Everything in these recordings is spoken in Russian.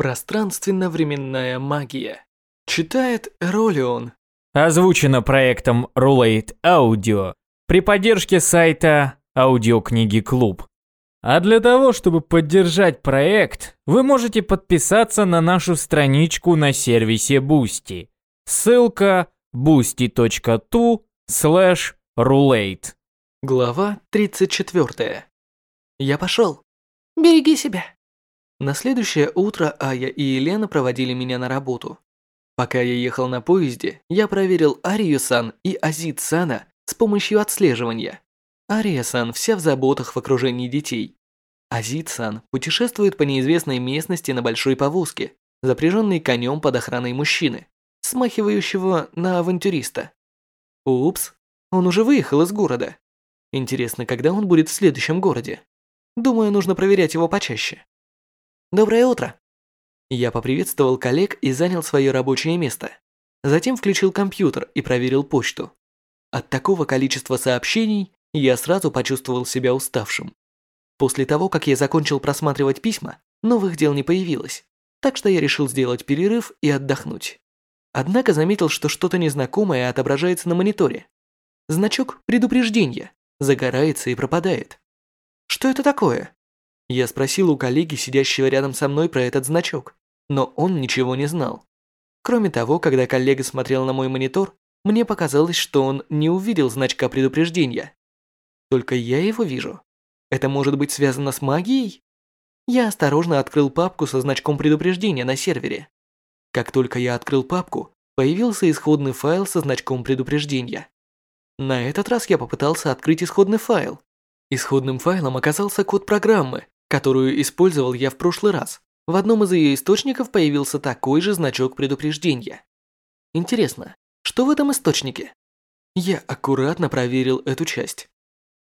Пространственно-временная магия. Читает Ролион. Озвучено проектом Roulette Audio при поддержке сайта Аудиокниги Клуб. А для того, чтобы поддержать проект, вы можете подписаться на нашу страничку на сервисе Boosty. Ссылка boosty.tu slash roulette. Глава 34. Я пошел. Береги себя. На следующее утро Ая и Елена проводили меня на работу. Пока я ехал на поезде, я проверил Арию-сан и Азит-сана с помощью отслеживания. Ария-сан вся в заботах в окружении детей. Азит-сан путешествует по неизвестной местности на большой повозке, запряженной конем под охраной мужчины, смахивающего на авантюриста. Упс, он уже выехал из города. Интересно, когда он будет в следующем городе? Думаю, нужно проверять его почаще. Доброе утро. Я поприветствовал коллег и занял свое рабочее место. Затем включил компьютер и проверил почту. От такого количества сообщений я сразу почувствовал себя уставшим. После того, как я закончил просматривать письма, новых дел не появилось, так что я решил сделать перерыв и отдохнуть. Однако заметил, что что-то незнакомое отображается на мониторе. Значок предупреждения загорается и пропадает. Что это такое? Я спросил у коллеги, сидящего рядом со мной, про этот значок, но он ничего не знал. Кроме того, когда коллега смотрел на мой монитор, мне показалось, что он не увидел значка предупреждения. Только я его вижу. Это может быть связано с магией? Я осторожно открыл папку со значком предупреждения на сервере. Как только я открыл папку, появился исходный файл со значком предупреждения. На этот раз я попытался открыть исходный файл. Исходным файлом оказался код программы, которую использовал я в прошлый раз. В одном из ее источников появился такой же значок предупреждения. Интересно, что в этом источнике? Я аккуратно проверил эту часть.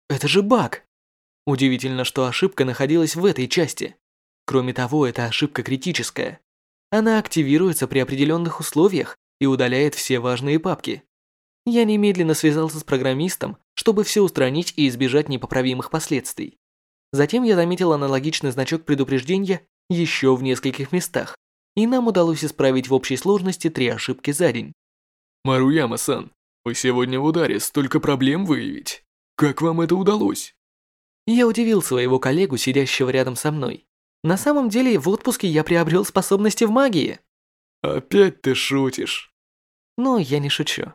Это же баг. Удивительно, что ошибка находилась в этой части. Кроме того, эта ошибка критическая. Она активируется при определенных условиях и удаляет все важные папки. Я немедленно связался с программистом, чтобы все устранить и избежать непоправимых последствий. Затем я заметил аналогичный значок предупреждения еще в нескольких местах, и нам удалось исправить в общей сложности три ошибки за день. Маруяма-сан, вы сегодня в ударе, столько проблем выявить. Как вам это удалось? Я удивил своего коллегу, сидящего рядом со мной. На самом деле, в отпуске я приобрел способности в магии. Опять ты шутишь. Но я не шучу.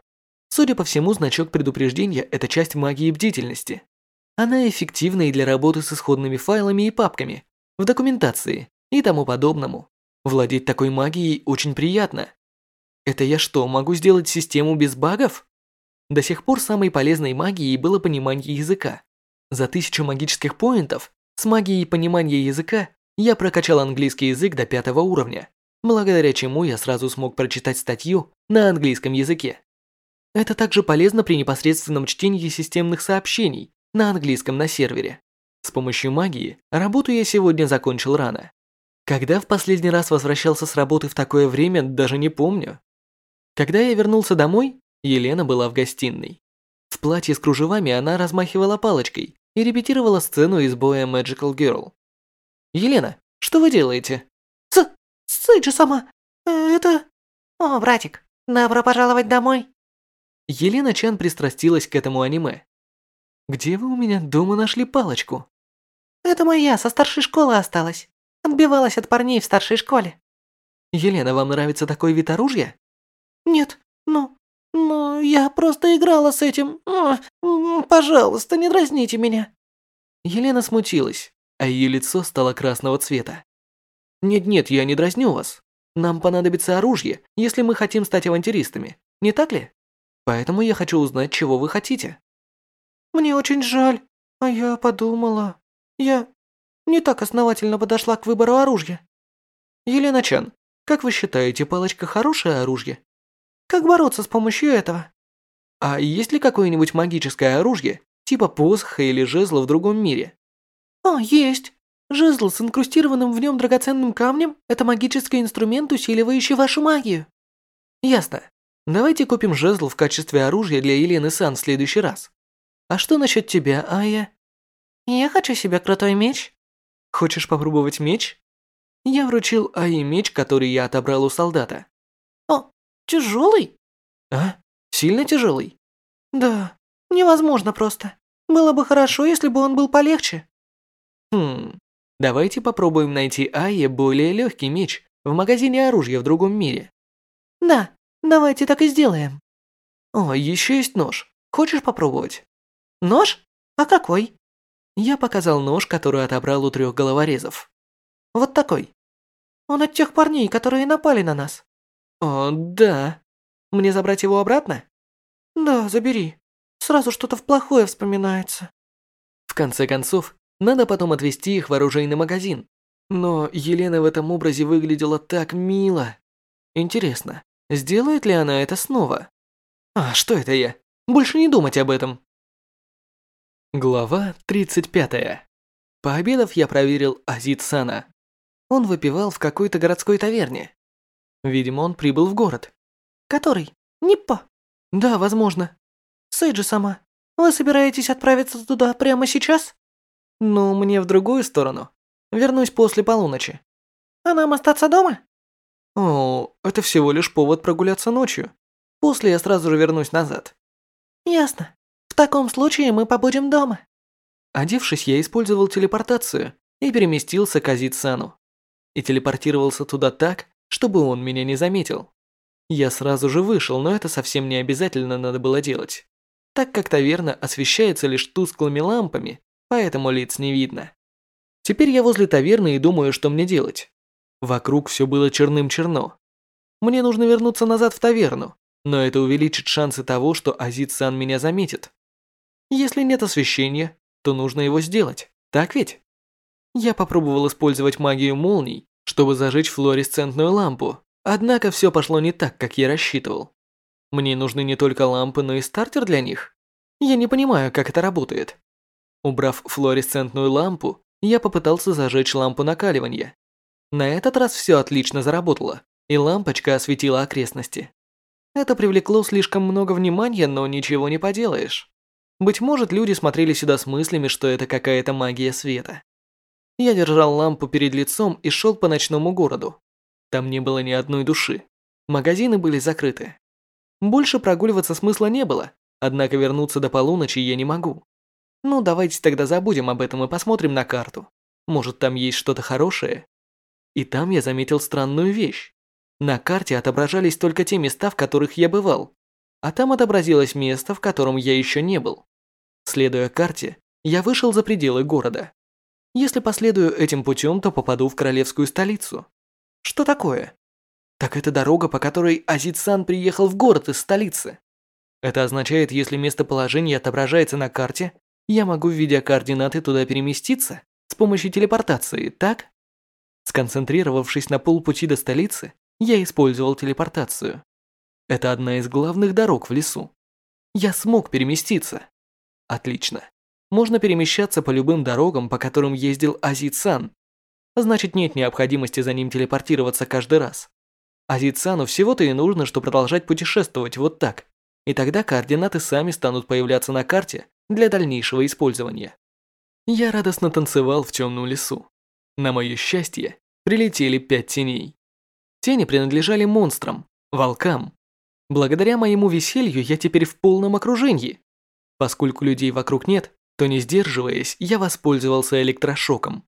Судя по всему, значок предупреждения – это часть магии бдительности. Она эффективна и для работы с исходными файлами и папками, в документации и тому подобному. Владеть такой магией очень приятно. Это я что, могу сделать систему без багов? До сих пор самой полезной магией было понимание языка. За тысячу магических поинтов с магией понимания языка я прокачал английский язык до пятого уровня, благодаря чему я сразу смог прочитать статью на английском языке. Это также полезно при непосредственном чтении системных сообщений на английском на сервере. С помощью магии работу я сегодня закончил рано. Когда в последний раз возвращался с работы в такое время, даже не помню. Когда я вернулся домой, Елена была в гостиной. В платье с кружевами она размахивала палочкой и репетировала сцену из боя Magical Girl. «Елена, что вы делаете?» «С... Сыджи сама. Э, это... О, братик, добро пожаловать домой». Елена Чан пристрастилась к этому аниме. Где вы у меня дома нашли палочку? Это моя, со старшей школы осталась. Отбивалась от парней в старшей школе. Елена, вам нравится такой вид оружия? Нет, ну, ну, я просто играла с этим. Пожалуйста, не дразните меня. Елена смутилась, а ее лицо стало красного цвета. Нет-нет, я не дразню вас. Нам понадобится оружие, если мы хотим стать авантюристами, не так ли? Поэтому я хочу узнать, чего вы хотите. Мне очень жаль, а я подумала. Я не так основательно подошла к выбору оружия. Елена Чан, как вы считаете, палочка хорошее оружие? Как бороться с помощью этого? А есть ли какое-нибудь магическое оружие, типа посоха или жезла в другом мире? О, есть. Жезл с инкрустированным в нем драгоценным камнем – это магический инструмент, усиливающий вашу магию. Ясно. Давайте купим жезл в качестве оружия для Елены Сан в следующий раз. А что насчет тебя, Ая? Я хочу себе крутой меч. Хочешь попробовать меч? Я вручил Аи меч, который я отобрал у солдата. О, тяжелый? А? Сильно тяжелый? Да, невозможно просто. Было бы хорошо, если бы он был полегче. Хм, давайте попробуем найти Айе более легкий меч в магазине оружия в другом мире. Да, давайте так и сделаем. О, еще есть нож. Хочешь попробовать? Нож? А какой? Я показал нож, который отобрал у трех головорезов. Вот такой. Он от тех парней, которые напали на нас. О, да. Мне забрать его обратно? Да, забери. Сразу что-то в плохое вспоминается. В конце концов, надо потом отвезти их в оружейный магазин. Но Елена в этом образе выглядела так мило. Интересно, сделает ли она это снова? А, что это я? Больше не думать об этом. Глава 35. Пообедав, я проверил Азит Сана. Он выпивал в какой-то городской таверне. Видимо, он прибыл в город. Который? Ниппо? Да, возможно. Сейджи сама, вы собираетесь отправиться туда прямо сейчас? Ну, мне в другую сторону. Вернусь после полуночи. А нам остаться дома? О, это всего лишь повод прогуляться ночью. После я сразу же вернусь назад. Ясно. Таком случае мы побудем дома. Одевшись, я использовал телепортацию и переместился к Азит-сану. И телепортировался туда так, чтобы он меня не заметил. Я сразу же вышел, но это совсем не обязательно надо было делать. Так как таверна освещается лишь тусклыми лампами, поэтому лиц не видно. Теперь я возле таверны и думаю, что мне делать. Вокруг все было черным-черно. Мне нужно вернуться назад в таверну, но это увеличит шансы того, что Азит-сан меня заметит. Если нет освещения, то нужно его сделать, так ведь? Я попробовал использовать магию молний, чтобы зажечь флуоресцентную лампу, однако все пошло не так, как я рассчитывал. Мне нужны не только лампы, но и стартер для них. Я не понимаю, как это работает. Убрав флуоресцентную лампу, я попытался зажечь лампу накаливания. На этот раз все отлично заработало, и лампочка осветила окрестности. Это привлекло слишком много внимания, но ничего не поделаешь. Быть может, люди смотрели сюда с мыслями, что это какая-то магия света. Я держал лампу перед лицом и шел по ночному городу. Там не было ни одной души. Магазины были закрыты. Больше прогуливаться смысла не было, однако вернуться до полуночи я не могу. Ну, давайте тогда забудем об этом и посмотрим на карту. Может, там есть что-то хорошее? И там я заметил странную вещь. На карте отображались только те места, в которых я бывал, а там отобразилось место, в котором я еще не был. Следуя карте, я вышел за пределы города. Если последую этим путем, то попаду в королевскую столицу. Что такое? Так это дорога, по которой Азит-сан приехал в город из столицы. Это означает, если местоположение отображается на карте, я могу, введя координаты, туда переместиться с помощью телепортации, так? Сконцентрировавшись на полпути до столицы, я использовал телепортацию. Это одна из главных дорог в лесу. Я смог переместиться. Отлично. Можно перемещаться по любым дорогам, по которым ездил Азит-сан. Значит, нет необходимости за ним телепортироваться каждый раз. Азит-сану всего-то и нужно, что продолжать путешествовать вот так. И тогда координаты сами станут появляться на карте для дальнейшего использования. Я радостно танцевал в темном лесу. На мое счастье, прилетели пять теней. Тени принадлежали монстрам, волкам. Благодаря моему веселью я теперь в полном окружении. Поскольку людей вокруг нет, то не сдерживаясь, я воспользовался электрошоком.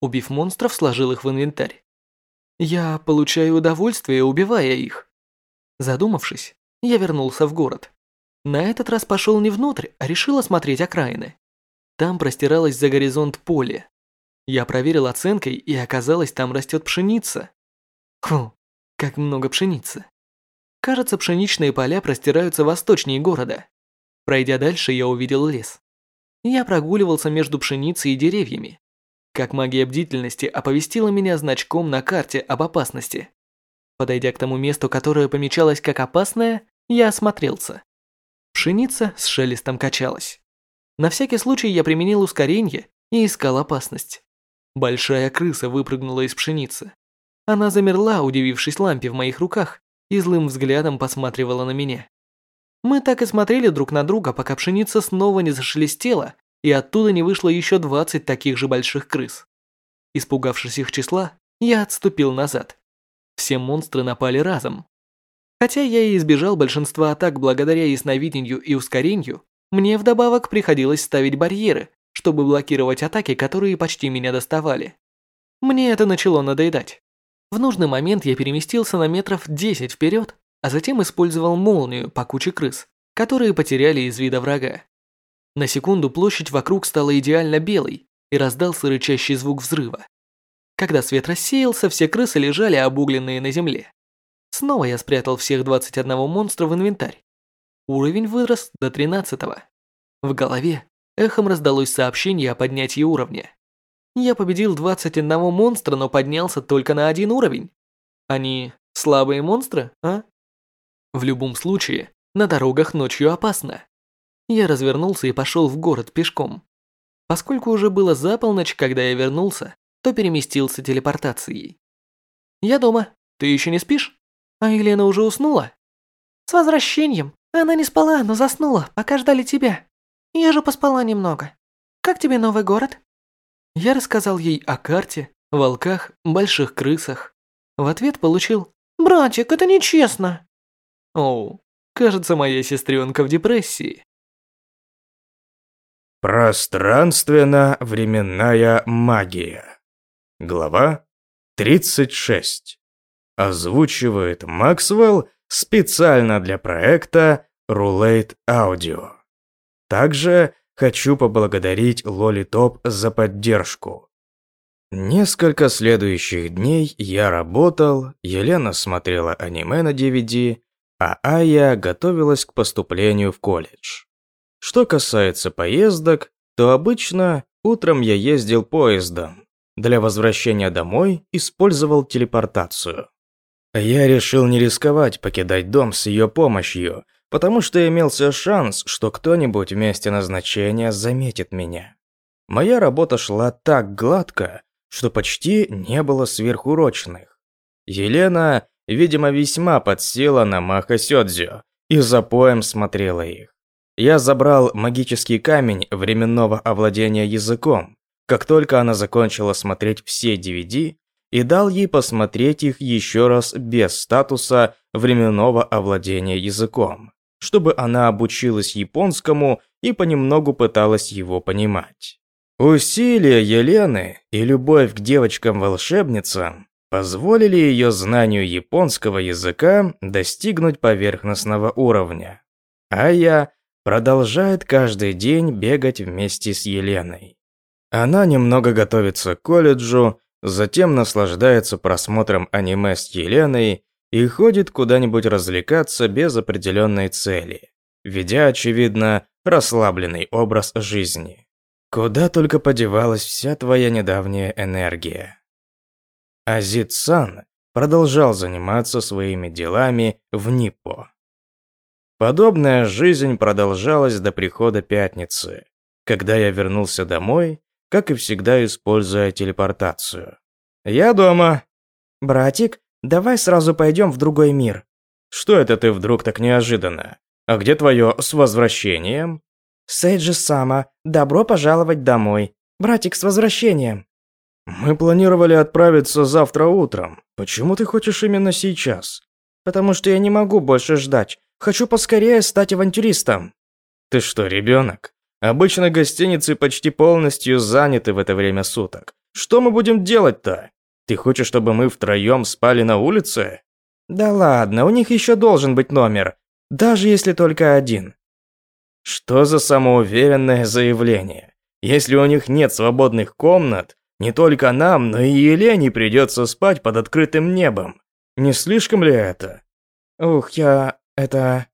Убив монстров, сложил их в инвентарь. Я получаю удовольствие, убивая их. Задумавшись, я вернулся в город. На этот раз пошел не внутрь, а решил осмотреть окраины. Там простиралось за горизонт поле. Я проверил оценкой, и оказалось, там растет пшеница. Хм, как много пшеницы. Кажется, пшеничные поля простираются восточнее города. Пройдя дальше, я увидел лес. Я прогуливался между пшеницей и деревьями. Как магия бдительности оповестила меня значком на карте об опасности. Подойдя к тому месту, которое помечалось как опасное, я осмотрелся. Пшеница с шелестом качалась. На всякий случай я применил ускорение и искал опасность. Большая крыса выпрыгнула из пшеницы. Она замерла, удивившись лампе в моих руках, и злым взглядом посматривала на меня. Мы так и смотрели друг на друга, пока пшеница снова не зашелестела, и оттуда не вышло еще 20 таких же больших крыс. Испугавшись их числа, я отступил назад. Все монстры напали разом. Хотя я и избежал большинства атак благодаря ясновидению и ускорению, мне вдобавок приходилось ставить барьеры, чтобы блокировать атаки, которые почти меня доставали. Мне это начало надоедать. В нужный момент я переместился на метров 10 вперед, а затем использовал молнию по куче крыс, которые потеряли из вида врага. На секунду площадь вокруг стала идеально белой и раздался рычащий звук взрыва. Когда свет рассеялся, все крысы лежали обугленные на земле. Снова я спрятал всех 21 монстра в инвентарь. Уровень вырос до 13 -го. В голове эхом раздалось сообщение о поднятии уровня. Я победил 21 монстра, но поднялся только на один уровень. Они слабые монстры, а? В любом случае, на дорогах ночью опасно. Я развернулся и пошел в город пешком. Поскольку уже было за полночь, когда я вернулся, то переместился телепортацией. «Я дома. Ты еще не спишь? А Елена уже уснула?» «С возвращением. Она не спала, но заснула, пока ждали тебя. Я же поспала немного. Как тебе новый город?» Я рассказал ей о карте, волках, больших крысах. В ответ получил «Братик, это нечестно». Оу, кажется, моя сестренка в депрессии. Пространственно-временная магия. Глава 36. Озвучивает Максвелл специально для проекта Roulette Audio. Также хочу поблагодарить Лоли Топ за поддержку. Несколько следующих дней я работал, Елена смотрела аниме на DVD, а Ая готовилась к поступлению в колледж. Что касается поездок, то обычно утром я ездил поездом. Для возвращения домой использовал телепортацию. Я решил не рисковать покидать дом с ее помощью, потому что имелся шанс, что кто-нибудь в месте назначения заметит меня. Моя работа шла так гладко, что почти не было сверхурочных. Елена, видимо, весьма подсела на Маха Сёдзю и за поем смотрела их. Я забрал магический камень временного овладения языком, как только она закончила смотреть все DVD, и дал ей посмотреть их еще раз без статуса временного овладения языком, чтобы она обучилась японскому и понемногу пыталась его понимать. Усилия Елены и любовь к девочкам-волшебницам позволили ее знанию японского языка достигнуть поверхностного уровня. А я продолжает каждый день бегать вместе с Еленой. Она немного готовится к колледжу, затем наслаждается просмотром аниме с Еленой и ходит куда-нибудь развлекаться без определенной цели, ведя, очевидно, расслабленный образ жизни. Куда только подевалась вся твоя недавняя энергия. Азит-сан продолжал заниматься своими делами в Ниппо. Подобная жизнь продолжалась до прихода пятницы, когда я вернулся домой, как и всегда используя телепортацию. «Я дома». «Братик, давай сразу пойдем в другой мир». «Что это ты вдруг так неожиданно? А где твое «с возвращением»?» «Сейджи Сама, добро пожаловать домой. Братик, с возвращением». «Мы планировали отправиться завтра утром. Почему ты хочешь именно сейчас?» «Потому что я не могу больше ждать. Хочу поскорее стать авантюристом». «Ты что, ребенок? Обычно гостиницы почти полностью заняты в это время суток. Что мы будем делать-то? Ты хочешь, чтобы мы втроем спали на улице?» «Да ладно, у них еще должен быть номер. Даже если только один». Что за самоуверенное заявление? Если у них нет свободных комнат, не только нам, но и Елене придется спать под открытым небом. Не слишком ли это? Ух, я... Это...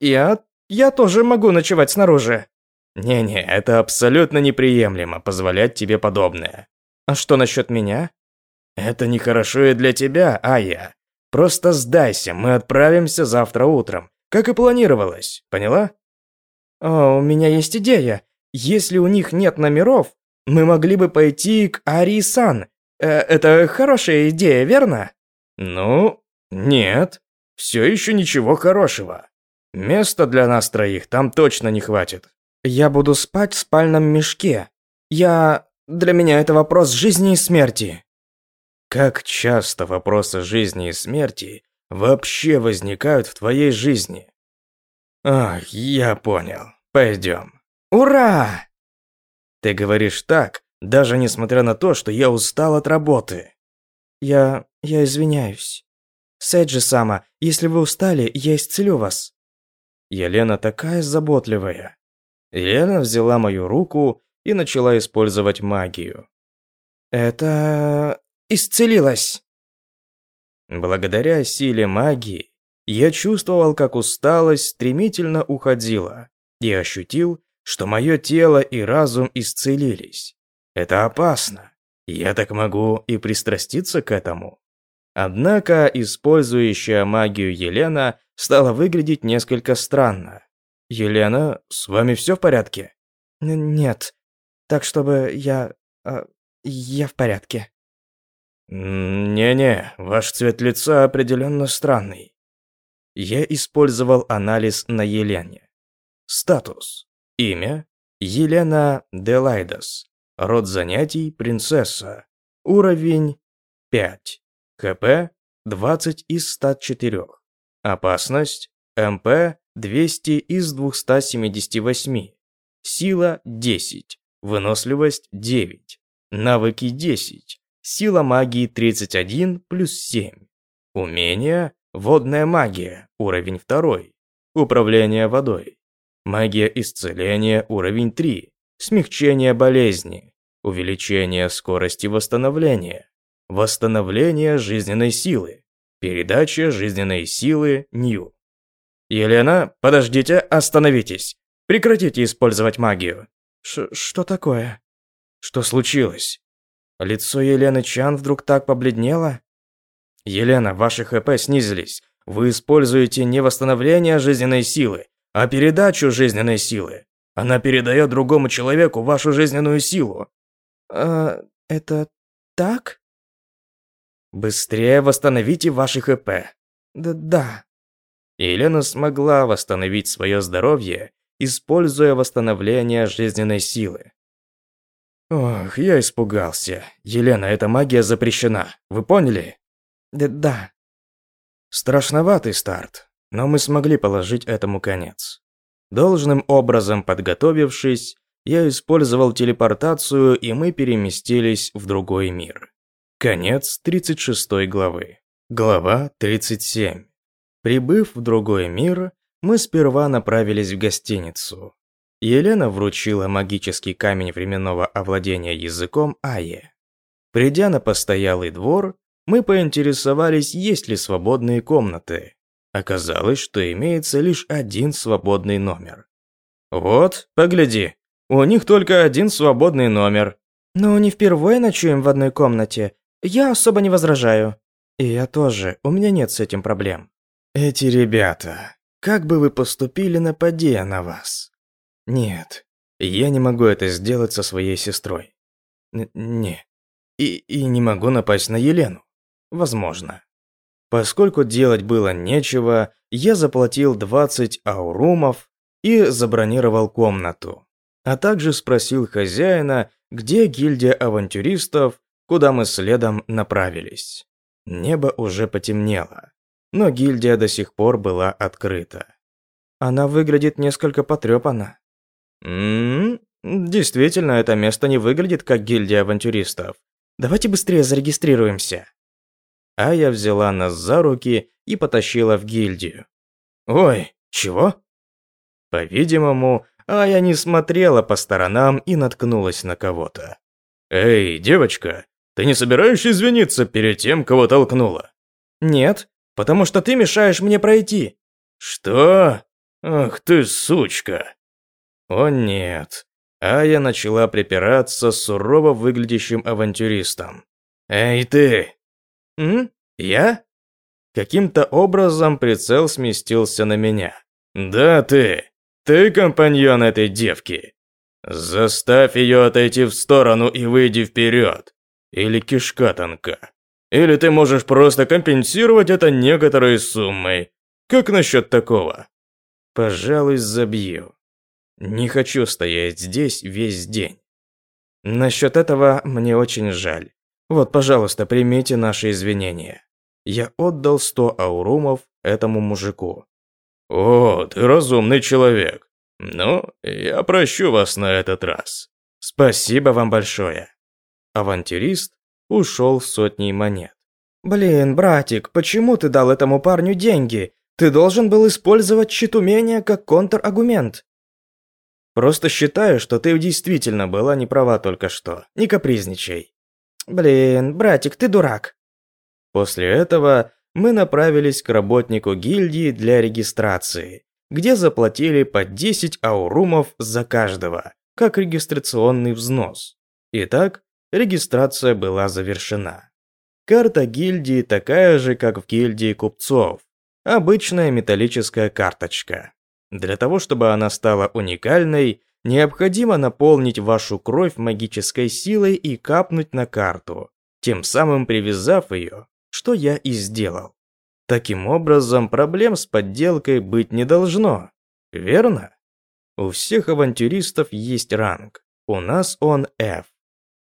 Я... Я тоже могу ночевать снаружи. Не-не, это абсолютно неприемлемо позволять тебе подобное. А что насчет меня? Это нехорошо и для тебя, а я. Просто сдайся, мы отправимся завтра утром, как и планировалось, поняла? О, у меня есть идея. Если у них нет номеров, мы могли бы пойти к Ари-сан. Э, это хорошая идея, верно? Ну, нет. Все еще ничего хорошего. Места для нас троих там точно не хватит. Я буду спать в спальном мешке. Я... Для меня это вопрос жизни и смерти. Как часто вопросы жизни и смерти вообще возникают в твоей жизни? Ах, я понял. Пойдем. Ура! Ты говоришь так, даже несмотря на то, что я устал от работы. Я... я извиняюсь. Сэджи-сама, если вы устали, я исцелю вас. Елена такая заботливая. Елена взяла мою руку и начала использовать магию. Это... исцелилась. Благодаря силе магии я чувствовал, как усталость стремительно уходила, и ощутил, что мое тело и разум исцелились. Это опасно. Я так могу и пристраститься к этому. Однако использующая магию Елена стала выглядеть несколько странно. «Елена, с вами все в порядке?» «Нет. Так, чтобы я... Э, я в порядке». «Не-не, ваш цвет лица определенно странный». Я использовал анализ на Елене. Статус. Имя. Елена Делайдас. Род занятий – принцесса. Уровень 5. КП 20 из 104. Опасность МП 200 из 278. Сила 10. Выносливость 9. Навыки 10. Сила магии 31 плюс 7. Умение Водная магия, уровень 2. Управление водой. Магия исцеления, уровень 3. Смягчение болезни. Увеличение скорости восстановления. Восстановление жизненной силы. Передача жизненной силы Нью. Елена, подождите, остановитесь. Прекратите использовать магию. Ш что такое? Что случилось? Лицо Елены Чан вдруг так побледнело? Елена, ваши ХП снизились. Вы используете не восстановление жизненной силы, а передачу жизненной силы. Она передает другому человеку вашу жизненную силу. А, это так? Быстрее восстановите ваши ХП. Да, да. Елена смогла восстановить свое здоровье, используя восстановление жизненной силы. Ох, я испугался. Елена, эта магия запрещена. Вы поняли? Да, да. Страшноватый старт, но мы смогли положить этому конец. Должным образом подготовившись, я использовал телепортацию, и мы переместились в другой мир. Конец 36 главы. Глава 37. Прибыв в другой мир, мы сперва направились в гостиницу. Елена вручила магический камень временного овладения языком Ае. Придя на постоялый двор, мы поинтересовались, есть ли свободные комнаты. Оказалось, что имеется лишь один свободный номер. «Вот, погляди, у них только один свободный номер». «Но не впервые ночуем в одной комнате. Я особо не возражаю». «И я тоже, у меня нет с этим проблем». «Эти ребята, как бы вы поступили, нападя на вас?» «Нет, я не могу это сделать со своей сестрой». Н «Не, и, и не могу напасть на Елену». Возможно. Поскольку делать было нечего, я заплатил 20 аурумов и забронировал комнату. А также спросил хозяина, где гильдия авантюристов, куда мы следом направились. Небо уже потемнело, но гильдия до сих пор была открыта. Она выглядит несколько потрепана. Ммм, действительно, это место не выглядит как гильдия авантюристов. Давайте быстрее зарегистрируемся. А я взяла нас за руки и потащила в гильдию. Ой, чего? По-видимому, Ая не смотрела по сторонам и наткнулась на кого-то. «Эй, девочка, ты не собираешься извиниться перед тем, кого толкнула?» «Нет, потому что ты мешаешь мне пройти». «Что? Ах ты сучка!» «О нет». Ая начала припираться с сурово выглядящим авантюристом. «Эй ты, «М? Я?» Каким-то образом прицел сместился на меня. «Да ты! Ты компаньон этой девки! Заставь ее отойти в сторону и выйди вперед! Или кишка тонка! Или ты можешь просто компенсировать это некоторой суммой! Как насчет такого?» «Пожалуй, забью. Не хочу стоять здесь весь день. Насчет этого мне очень жаль. Вот, пожалуйста, примите наши извинения. Я отдал 100 аурумов этому мужику. О, ты разумный человек. Ну, я прощу вас на этот раз. Спасибо вам большое. Авантюрист ушел с сотней монет. Блин, братик, почему ты дал этому парню деньги? Ты должен был использовать щит умения как контраргумент. Просто считаю, что ты действительно была не права только что. Не капризничай. Блин, братик, ты дурак. После этого мы направились к работнику гильдии для регистрации, где заплатили по 10 аурумов за каждого, как регистрационный взнос. Итак, регистрация была завершена. Карта гильдии такая же, как в гильдии купцов. Обычная металлическая карточка. Для того, чтобы она стала уникальной, необходимо наполнить вашу кровь магической силой и капнуть на карту, тем самым привязав ее что я и сделал. Таким образом, проблем с подделкой быть не должно, верно? У всех авантюристов есть ранг, у нас он F.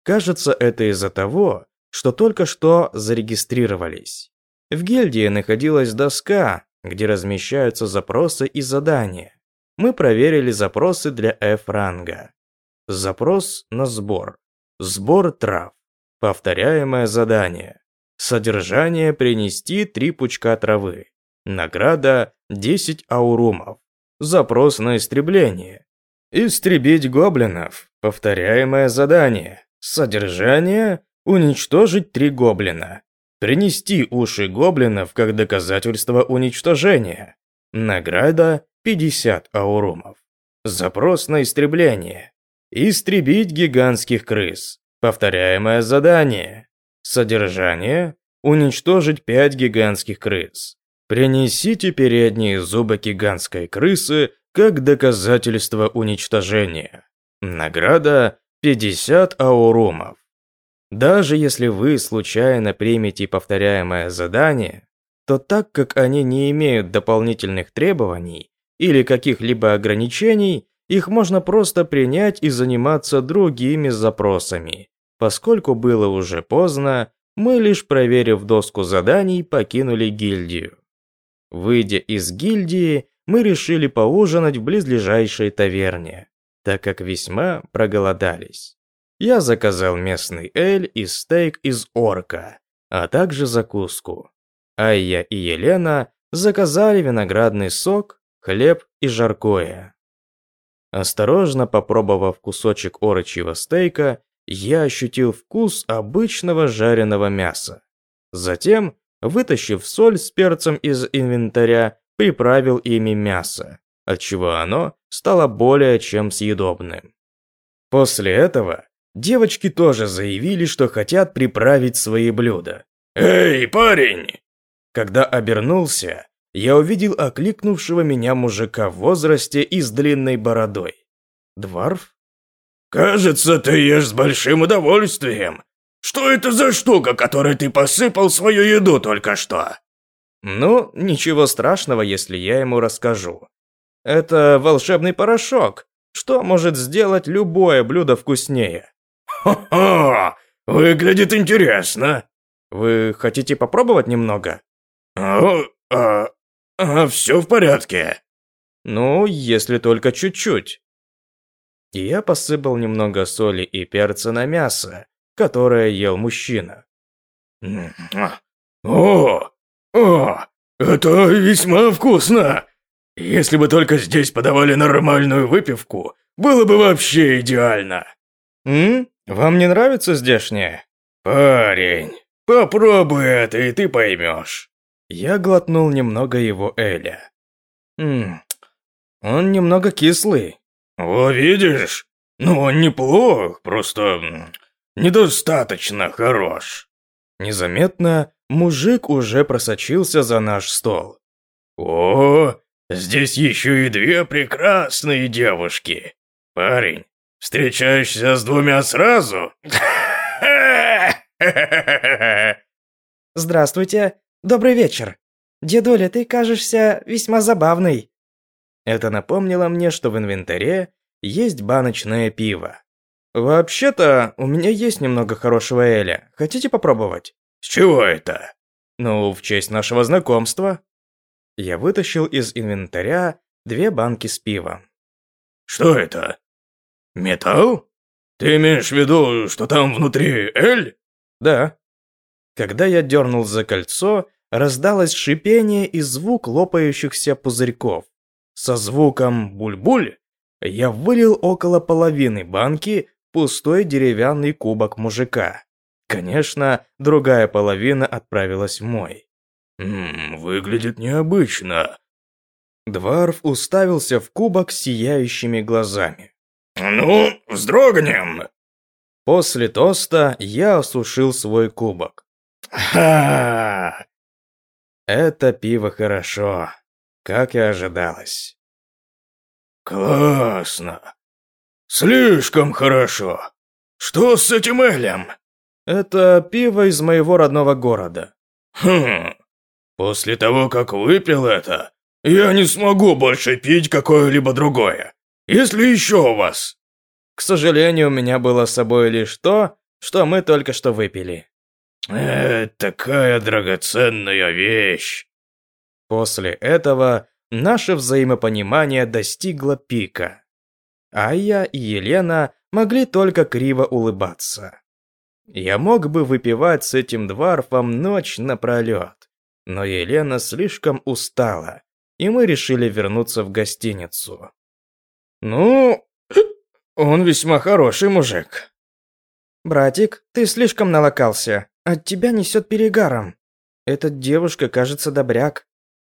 Кажется, это из-за того, что только что зарегистрировались. В гильдии находилась доска, где размещаются запросы и задания. Мы проверили запросы для F-ранга. Запрос на сбор. Сбор трав. Повторяемое задание. Содержание принести три пучка травы. Награда 10 аурумов. Запрос на истребление. Истребить гоблинов. Повторяемое задание. Содержание уничтожить три гоблина. Принести уши гоблинов как доказательство уничтожения. Награда 50 аурумов. Запрос на истребление. Истребить гигантских крыс. Повторяемое задание. Содержание – уничтожить пять гигантских крыс. Принесите передние зубы гигантской крысы как доказательство уничтожения. Награда – 50 аурумов. Даже если вы случайно примете повторяемое задание, то так как они не имеют дополнительных требований или каких-либо ограничений, их можно просто принять и заниматься другими запросами, Поскольку было уже поздно, мы лишь проверив доску заданий, покинули гильдию. Выйдя из гильдии, мы решили поужинать в близлежащей таверне, так как весьма проголодались. Я заказал местный эль и стейк из орка, а также закуску. Айя и Елена заказали виноградный сок, хлеб и жаркое. Осторожно попробовав кусочек орочьего стейка, я ощутил вкус обычного жареного мяса. Затем, вытащив соль с перцем из инвентаря, приправил ими мясо, отчего оно стало более чем съедобным. После этого девочки тоже заявили, что хотят приправить свои блюда. «Эй, парень!» Когда обернулся, я увидел окликнувшего меня мужика в возрасте и с длинной бородой. Дварф? «Кажется, ты ешь с большим удовольствием. Что это за штука, которой ты посыпал свою еду только что?» «Ну, ничего страшного, если я ему расскажу. Это волшебный порошок, что может сделать любое блюдо вкуснее». «Хо-хо! Выглядит интересно!» «Вы хотите попробовать немного?» «А, а, а все в порядке?» «Ну, если только чуть-чуть и я посыпал немного соли и перца на мясо, которое ел мужчина. «О, о, это весьма вкусно! Если бы только здесь подавали нормальную выпивку, было бы вообще идеально!» «М? Вам не нравится здешнее?» «Парень, попробуй это, и ты поймешь». Я глотнул немного его Эля. Ммм, он немного кислый. «О, видишь? Ну, он неплох, просто недостаточно хорош». Незаметно мужик уже просочился за наш стол. «О, здесь еще и две прекрасные девушки. Парень, встречаешься с двумя сразу?» «Здравствуйте. Добрый вечер. Дедуля, ты кажешься весьма забавный». Это напомнило мне, что в инвентаре есть баночное пиво. Вообще-то, у меня есть немного хорошего Эля. Хотите попробовать? С чего это? Ну, в честь нашего знакомства. Я вытащил из инвентаря две банки с пивом. Что это? Металл? Ты имеешь в виду, что там внутри Эль? Да. Когда я дернул за кольцо, раздалось шипение и звук лопающихся пузырьков. Со звуком буль-буль я вылил около половины банки пустой деревянный кубок мужика. Конечно, другая половина отправилась в мой. Ммм, выглядит необычно. Дварф уставился в кубок сияющими глазами. Ну, вздрогнем. После тоста я осушил свой кубок. Ха! Это пиво хорошо, как и ожидалось. Классно. Слишком хорошо. Что с этим Элем? Это пиво из моего родного города. Хм. После того, как выпил это, я не смогу больше пить какое-либо другое. Есть ли еще у вас? К сожалению, у меня было с собой лишь то, что мы только что выпили. Это такая драгоценная вещь. После этого наше взаимопонимание достигло пика. А я и Елена могли только криво улыбаться. Я мог бы выпивать с этим дварфом ночь напролет, но Елена слишком устала, и мы решили вернуться в гостиницу. Ну, он весьма хороший мужик. Братик, ты слишком налокался. От тебя несет перегаром. Эта девушка, кажется, добряк.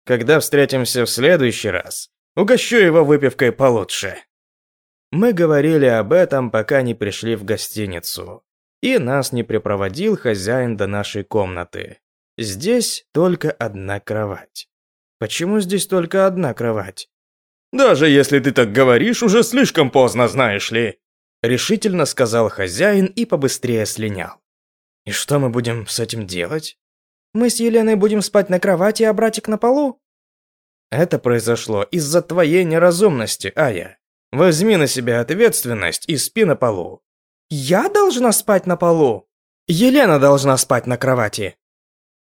Когда встретимся в следующий раз, угощу его выпивкой получше. Мы говорили об этом, пока не пришли в гостиницу и нас не припроводил хозяин до нашей комнаты. Здесь только одна кровать. Почему здесь только одна кровать? Даже если ты так говоришь, уже слишком поздно, знаешь ли. Решительно сказал хозяин и побыстрее слинял. И что мы будем с этим делать? Мы с Еленой будем спать на кровати, а братик на полу? Это произошло из-за твоей неразумности, Ая. Возьми на себя ответственность и спи на полу. «Я должна спать на полу?» «Елена должна спать на кровати!»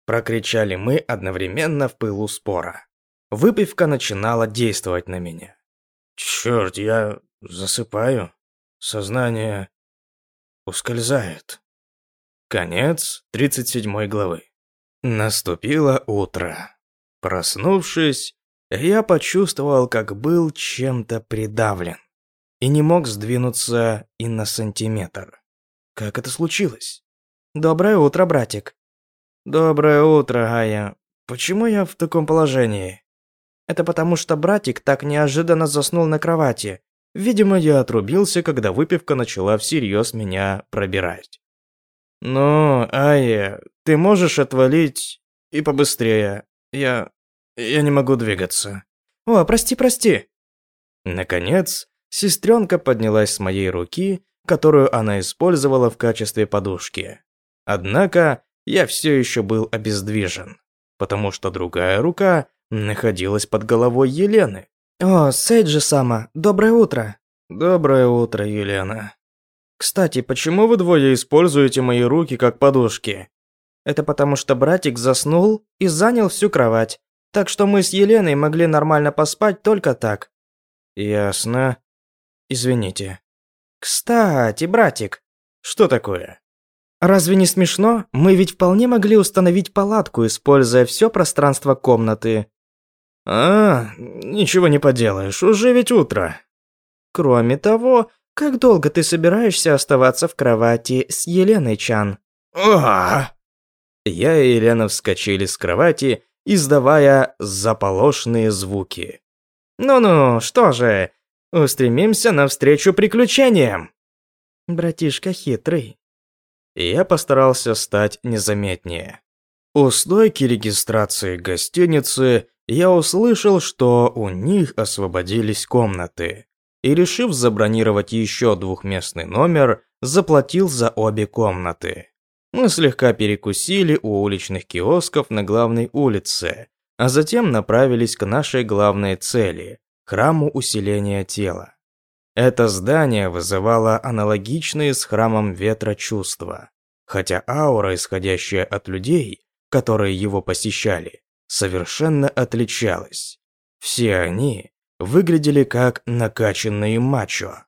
Прокричали мы одновременно в пылу спора. Выпивка начинала действовать на меня. Черт, я засыпаю. Сознание ускользает. Конец 37 главы. Наступило утро. Проснувшись, я почувствовал, как был чем-то придавлен и не мог сдвинуться и на сантиметр. Как это случилось? Доброе утро, братик. Доброе утро, Ая. Почему я в таком положении? Это потому, что братик так неожиданно заснул на кровати. Видимо, я отрубился, когда выпивка начала всерьез меня пробирать. Ну, Ая, ты можешь отвалить и побыстрее. Я... я не могу двигаться. О, прости, прости. Наконец, Сестренка поднялась с моей руки, которую она использовала в качестве подушки. Однако я все еще был обездвижен, потому что другая рука находилась под головой Елены. «О, Сейджи-сама, доброе утро!» «Доброе утро, Елена. Кстати, почему вы двое используете мои руки как подушки?» «Это потому что братик заснул и занял всю кровать, так что мы с Еленой могли нормально поспать только так». «Ясно. Извините. Кстати, братик, что такое? Разве не смешно? Мы ведь вполне могли установить палатку, используя все пространство комнаты. А, ничего не поделаешь, уже ведь утро. Кроме того, как долго ты собираешься оставаться в кровати с Еленой Чан? А! Я и Елена вскочили с кровати, издавая заполошные звуки. Ну-ну, что же, Устремимся навстречу приключениям. Братишка хитрый. Я постарался стать незаметнее. У стойки регистрации гостиницы я услышал, что у них освободились комнаты. И решив забронировать еще двухместный номер, заплатил за обе комнаты. Мы слегка перекусили у уличных киосков на главной улице, а затем направились к нашей главной цели храму усиления тела. Это здание вызывало аналогичные с храмом ветра чувства, хотя аура, исходящая от людей, которые его посещали, совершенно отличалась. Все они выглядели как накачанные мачо.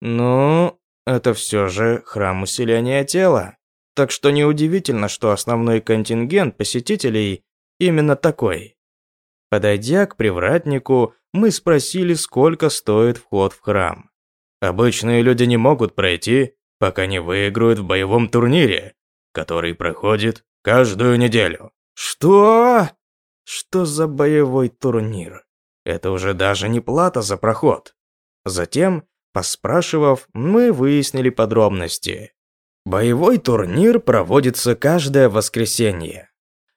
Ну, это все же храм усиления тела. Так что неудивительно, что основной контингент посетителей именно такой. Подойдя к привратнику, мы спросили, сколько стоит вход в храм. Обычные люди не могут пройти, пока не выиграют в боевом турнире, который проходит каждую неделю. Что? Что за боевой турнир? Это уже даже не плата за проход. Затем, поспрашивав, мы выяснили подробности. Боевой турнир проводится каждое воскресенье.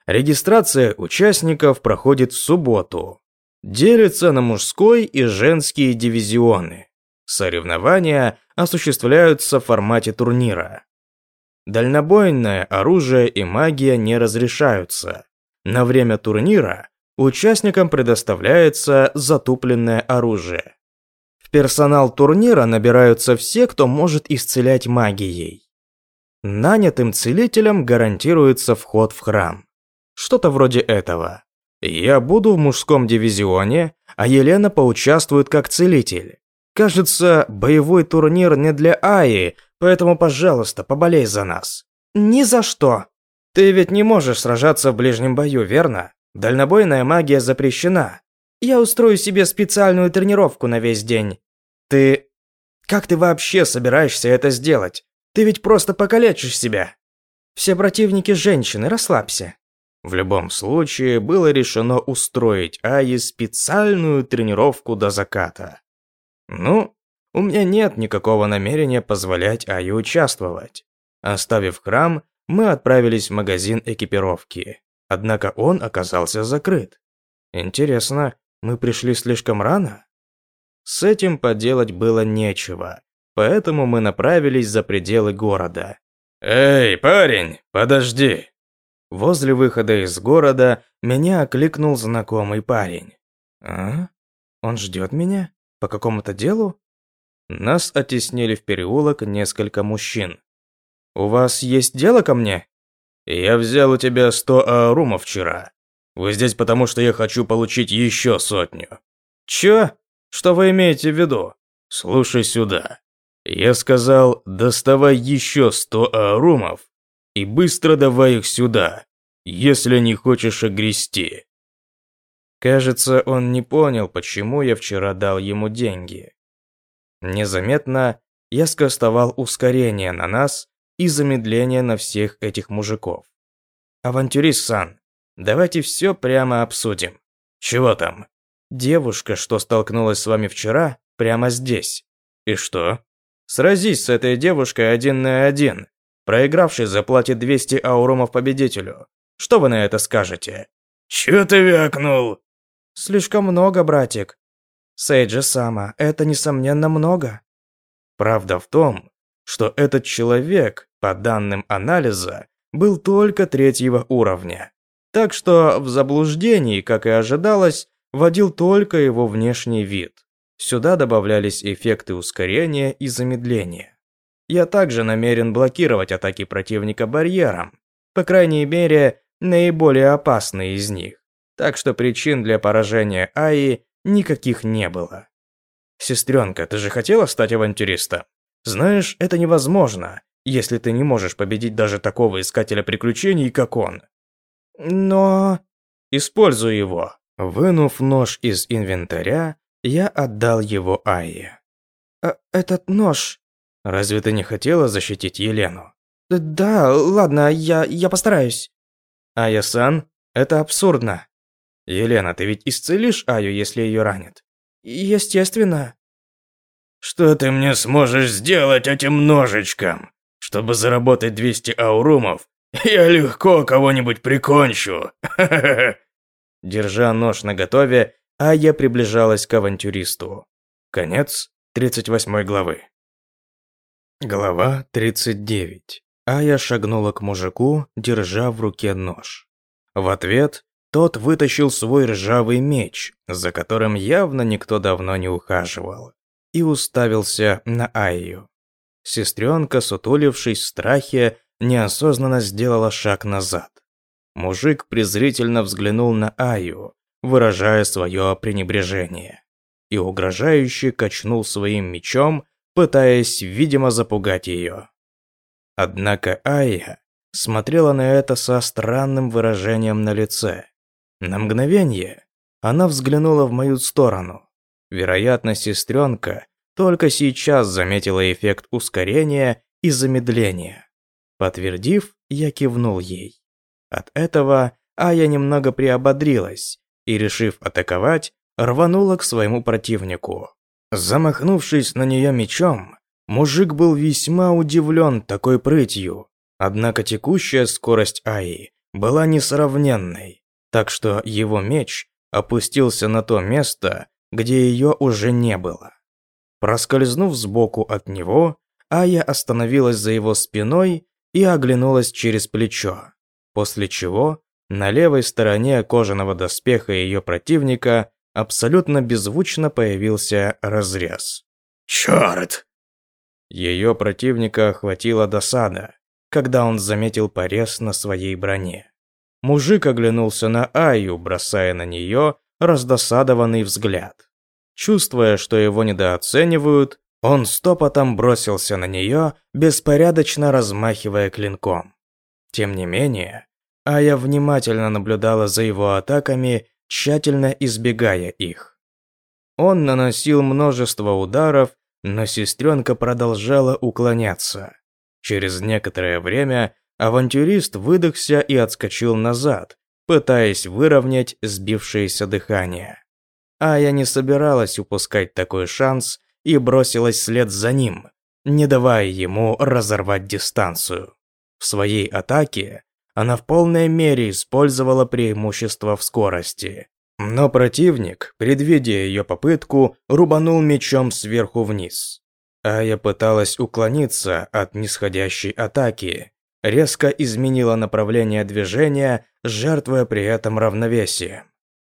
Регистрация участников проходит в субботу. Делится на мужской и женские дивизионы. Соревнования осуществляются в формате турнира. Дальнобойное оружие и магия не разрешаются. На время турнира участникам предоставляется затупленное оружие. В персонал турнира набираются все, кто может исцелять магией. Нанятым целителям гарантируется вход в храм. Что-то вроде этого. Я буду в мужском дивизионе, а Елена поучаствует как целитель. Кажется, боевой турнир не для Аи, поэтому, пожалуйста, поболей за нас. Ни за что. Ты ведь не можешь сражаться в ближнем бою, верно? Дальнобойная магия запрещена. Я устрою себе специальную тренировку на весь день. Ты... Как ты вообще собираешься это сделать? Ты ведь просто покалечишь себя. Все противники женщины, расслабься. В любом случае, было решено устроить Аи специальную тренировку до заката. Ну, у меня нет никакого намерения позволять Ае участвовать. Оставив храм, мы отправились в магазин экипировки. Однако он оказался закрыт. Интересно, мы пришли слишком рано? С этим поделать было нечего, поэтому мы направились за пределы города. «Эй, парень, подожди!» Возле выхода из города меня окликнул знакомый парень. «А? Он ждет меня? По какому-то делу?» Нас оттеснили в переулок несколько мужчин. «У вас есть дело ко мне?» «Я взял у тебя сто аорумов вчера. Вы здесь потому, что я хочу получить еще сотню». «Чё? Что вы имеете в виду?» «Слушай сюда. Я сказал, доставай еще сто аорумов и быстро давай их сюда, если не хочешь огрести». Кажется, он не понял, почему я вчера дал ему деньги. Незаметно я скостовал ускорение на нас и замедление на всех этих мужиков. Авантюрист Сан, давайте все прямо обсудим. Чего там? Девушка, что столкнулась с вами вчера, прямо здесь. И что? Сразись с этой девушкой один на один. Проигравший заплатит 200 аурумов победителю. Что вы на это скажете? Чё ты вякнул? Слишком много, братик. Сейджи Сама, это несомненно много. Правда в том, что этот человек, по данным анализа, был только третьего уровня. Так что в заблуждении, как и ожидалось, вводил только его внешний вид. Сюда добавлялись эффекты ускорения и замедления. Я также намерен блокировать атаки противника барьером, по крайней мере, наиболее опасные из них. Так что причин для поражения Аи никаких не было. Сестренка, ты же хотела стать авантюристом? Знаешь, это невозможно, если ты не можешь победить даже такого искателя приключений, как он. Но... Используй его. Вынув нож из инвентаря, я отдал его Айе. А этот нож... Разве ты не хотела защитить Елену? Да, ладно, я, я постараюсь. Ая-сан, это абсурдно. Елена, ты ведь исцелишь Аю, если ее ранят? Естественно. Что ты мне сможешь сделать этим ножичком? Чтобы заработать 200 аурумов, я легко кого-нибудь прикончу. Держа нож наготове, Ая приближалась к авантюристу. Конец 38 главы. Глава 39. Ая шагнула к мужику, держа в руке нож. В ответ тот вытащил свой ржавый меч, за которым явно никто давно не ухаживал, и уставился на Айю. Сестренка, сутулившись в страхе, неосознанно сделала шаг назад. Мужик презрительно взглянул на Аю, выражая свое пренебрежение, и угрожающе качнул своим мечом, пытаясь, видимо, запугать ее. Однако Ая смотрела на это со странным выражением на лице. На мгновение она взглянула в мою сторону. Вероятно, сестренка только сейчас заметила эффект ускорения и замедления. Подтвердив, я кивнул ей. От этого Ая немного приободрилась и, решив атаковать, рванула к своему противнику. Замахнувшись на нее мечом, мужик был весьма удивлен такой прытью, однако текущая скорость Аи была несравненной, так что его меч опустился на то место, где ее уже не было. Проскользнув сбоку от него, Ая остановилась за его спиной и оглянулась через плечо, после чего на левой стороне кожаного доспеха ее противника абсолютно беззвучно появился разрез. «Черт!» Ее противника охватила досада, когда он заметил порез на своей броне. Мужик оглянулся на Аю, бросая на нее раздосадованный взгляд. Чувствуя, что его недооценивают, он стопотом бросился на нее, беспорядочно размахивая клинком. Тем не менее, Ая внимательно наблюдала за его атаками, тщательно избегая их. Он наносил множество ударов, но сестренка продолжала уклоняться. Через некоторое время авантюрист выдохся и отскочил назад, пытаясь выровнять сбившееся дыхание. Ая не собиралась упускать такой шанс и бросилась вслед за ним, не давая ему разорвать дистанцию. В своей атаке она в полной мере использовала преимущество в скорости. Но противник, предвидя ее попытку, рубанул мечом сверху вниз. Ая пыталась уклониться от нисходящей атаки, резко изменила направление движения, жертвуя при этом равновесие.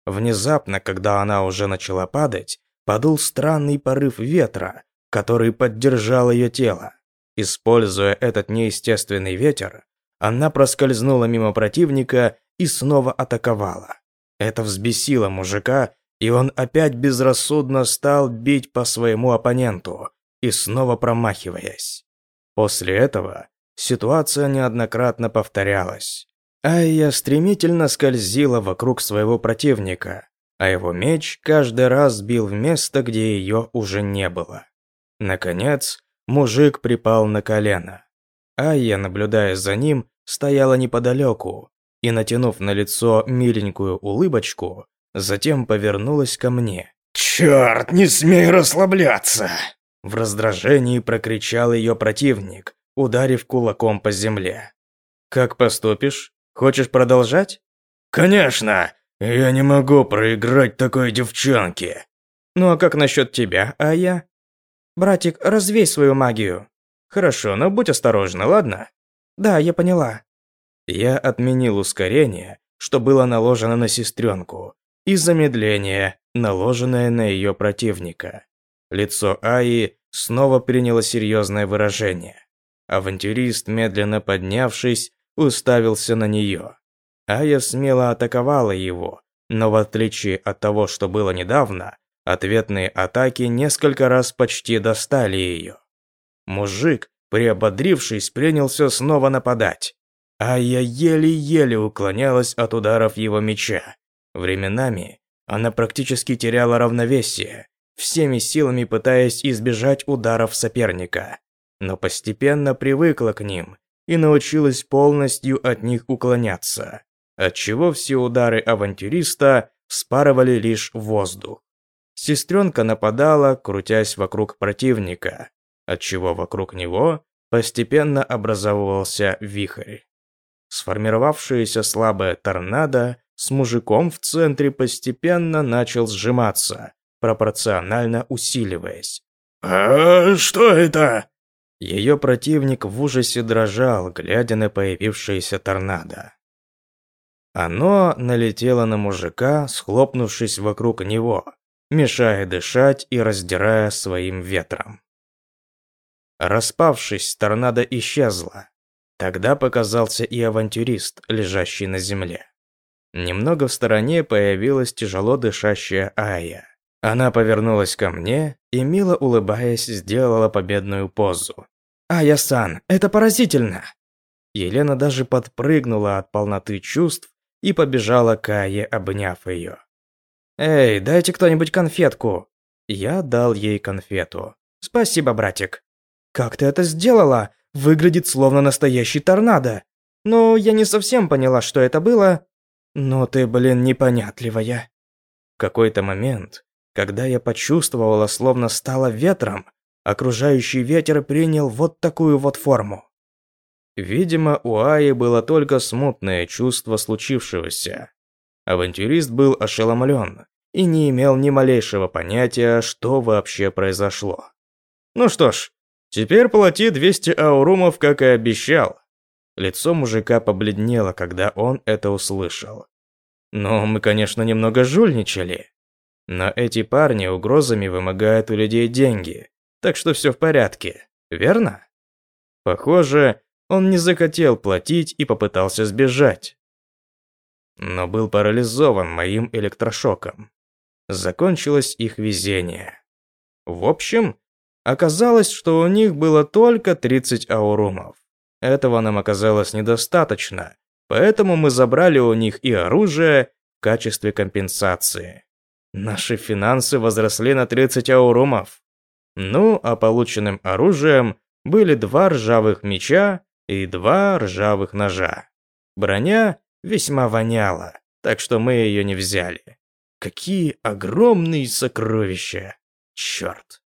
Внезапно, когда она уже начала падать, подул странный порыв ветра, который поддержал ее тело. Используя этот неестественный ветер, она проскользнула мимо противника и снова атаковала. Это взбесило мужика, и он опять безрассудно стал бить по своему оппоненту, и снова промахиваясь. После этого ситуация неоднократно повторялась. Айя стремительно скользила вокруг своего противника, а его меч каждый раз бил в место, где ее уже не было. Наконец, мужик припал на колено. Айя, наблюдая за ним, стояла неподалеку и, натянув на лицо миленькую улыбочку, затем повернулась ко мне. «Черт, не смей расслабляться!» В раздражении прокричал ее противник, ударив кулаком по земле. «Как поступишь? Хочешь продолжать?» «Конечно! Я не могу проиграть такой девчонке!» «Ну а как насчет тебя, а я?» «Братик, развей свою магию!» «Хорошо, но будь осторожна, ладно?» Да, я поняла. Я отменил ускорение, что было наложено на сестренку, и замедление, наложенное на ее противника. Лицо Аи снова приняло серьезное выражение. Авантюрист, медленно поднявшись, уставился на нее. Ая смело атаковала его, но в отличие от того, что было недавно, ответные атаки несколько раз почти достали ее. Мужик, приободрившись, принялся снова нападать. А я еле-еле уклонялась от ударов его меча. Временами она практически теряла равновесие, всеми силами пытаясь избежать ударов соперника. Но постепенно привыкла к ним и научилась полностью от них уклоняться, отчего все удары авантюриста спарывали лишь воздух. Сестренка нападала, крутясь вокруг противника, отчего вокруг него постепенно образовывался вихрь. Сформировавшаяся слабая торнадо с мужиком в центре постепенно начал сжиматься, пропорционально усиливаясь. «А что это?» Ее противник в ужасе дрожал, глядя на появившееся торнадо. Оно налетело на мужика, схлопнувшись вокруг него, мешая дышать и раздирая своим ветром. Распавшись, торнадо исчезла. Тогда показался и авантюрист, лежащий на земле. Немного в стороне появилась тяжело дышащая Ая. Она повернулась ко мне и, мило улыбаясь, сделала победную позу. «Ая-сан, это поразительно!» Елена даже подпрыгнула от полноты чувств и побежала к Ае, обняв ее. «Эй, дайте кто-нибудь конфетку!» Я дал ей конфету. «Спасибо, братик!» «Как ты это сделала? Выглядит словно настоящий торнадо!» «Но я не совсем поняла, что это было...» «Но ты, блин, непонятливая!» В какой-то момент, когда я почувствовала, словно стала ветром, окружающий ветер принял вот такую вот форму. Видимо, у Аи было только смутное чувство случившегося. Авантюрист был ошеломлен и не имел ни малейшего понятия, что вообще произошло. Ну что ж, теперь плати 200 аурумов, как и обещал. Лицо мужика побледнело, когда он это услышал. Но мы, конечно, немного жульничали. Но эти парни угрозами вымогают у людей деньги, так что все в порядке, верно? Похоже, он не захотел платить и попытался сбежать. Но был парализован моим электрошоком. Закончилось их везение. В общем, оказалось, что у них было только 30 аурумов. Этого нам оказалось недостаточно, поэтому мы забрали у них и оружие в качестве компенсации. Наши финансы возросли на 30 аурумов. Ну, а полученным оружием были два ржавых меча и два ржавых ножа. Броня весьма воняла, так что мы ее не взяли. Какие огромные сокровища! Черт!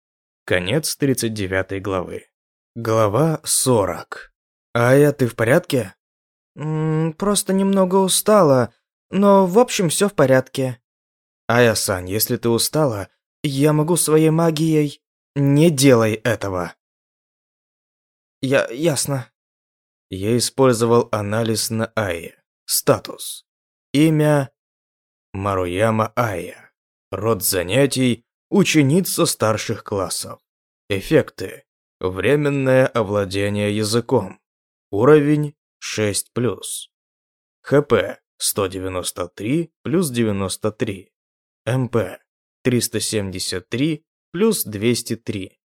Конец 39 главы. Глава 40. Ая, ты в порядке? М -м, просто немного устала, но в общем все в порядке. Ая-сан, если ты устала, я могу своей магией... Не делай этого. Я... ясно. Я использовал анализ на Ае. Статус. Имя Маруяма Ая. Род занятий ученица старших классов. Эффекты. Временное овладение языком. Уровень 6+. ХП 193 плюс 93. МП 373 плюс 203.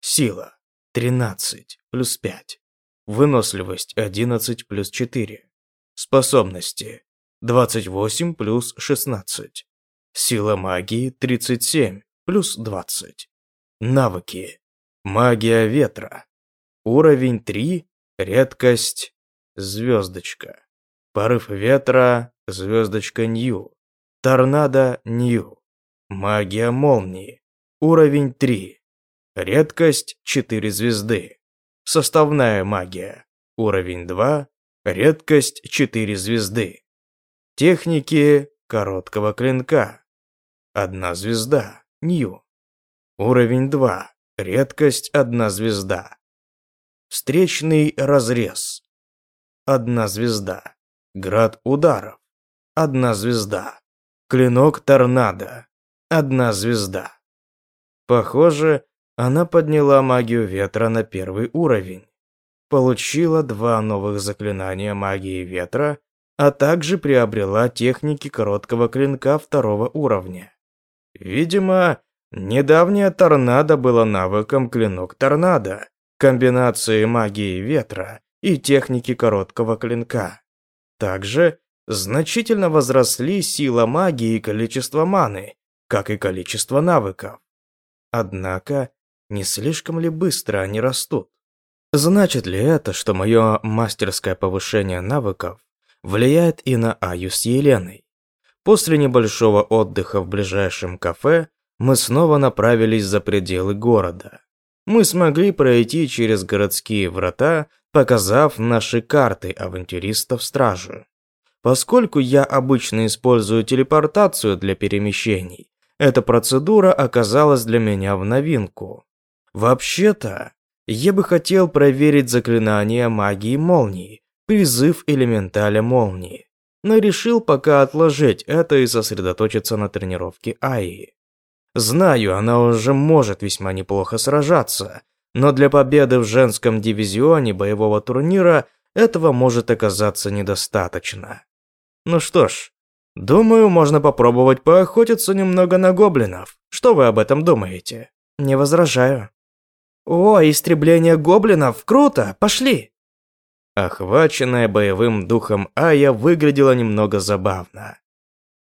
Сила 13 плюс 5. Выносливость 11 плюс 4. Способности 28 плюс 16. Сила магии 37 плюс 20. Навыки. Магия ветра. Уровень 3. Редкость. Звездочка. Порыв ветра. Звездочка Нью. Торнадо Нью. Магия молнии. Уровень 3. Редкость 4 звезды. Составная магия. Уровень 2. Редкость 4 звезды. Техники короткого клинка. Одна звезда. Нью. Уровень 2. Редкость 1 звезда. Встречный разрез. Одна звезда. Град ударов. Одна звезда. Клинок торнадо. Одна звезда. Похоже, она подняла магию ветра на первый уровень. Получила два новых заклинания магии ветра, а также приобрела техники короткого клинка второго уровня. Видимо, недавняя торнадо была навыком клинок торнадо, комбинации магии ветра и техники короткого клинка. Также значительно возросли сила магии и количество маны, как и количество навыков. Однако, не слишком ли быстро они растут? Значит ли это, что мое мастерское повышение навыков влияет и на Аю с Еленой? После небольшого отдыха в ближайшем кафе мы снова направились за пределы города. Мы смогли пройти через городские врата, показав наши карты авантюристов стражу. Поскольку я обычно использую телепортацию для перемещений, эта процедура оказалась для меня в новинку. Вообще-то, я бы хотел проверить заклинание магии молнии, призыв элементаля молнии, но решил пока отложить это и сосредоточиться на тренировке Аи. Знаю, она уже может весьма неплохо сражаться, но для победы в женском дивизионе боевого турнира этого может оказаться недостаточно. Ну что ж, думаю, можно попробовать поохотиться немного на гоблинов. Что вы об этом думаете? Не возражаю. О, истребление гоблинов, круто, пошли. Охваченная боевым духом Ая выглядела немного забавно.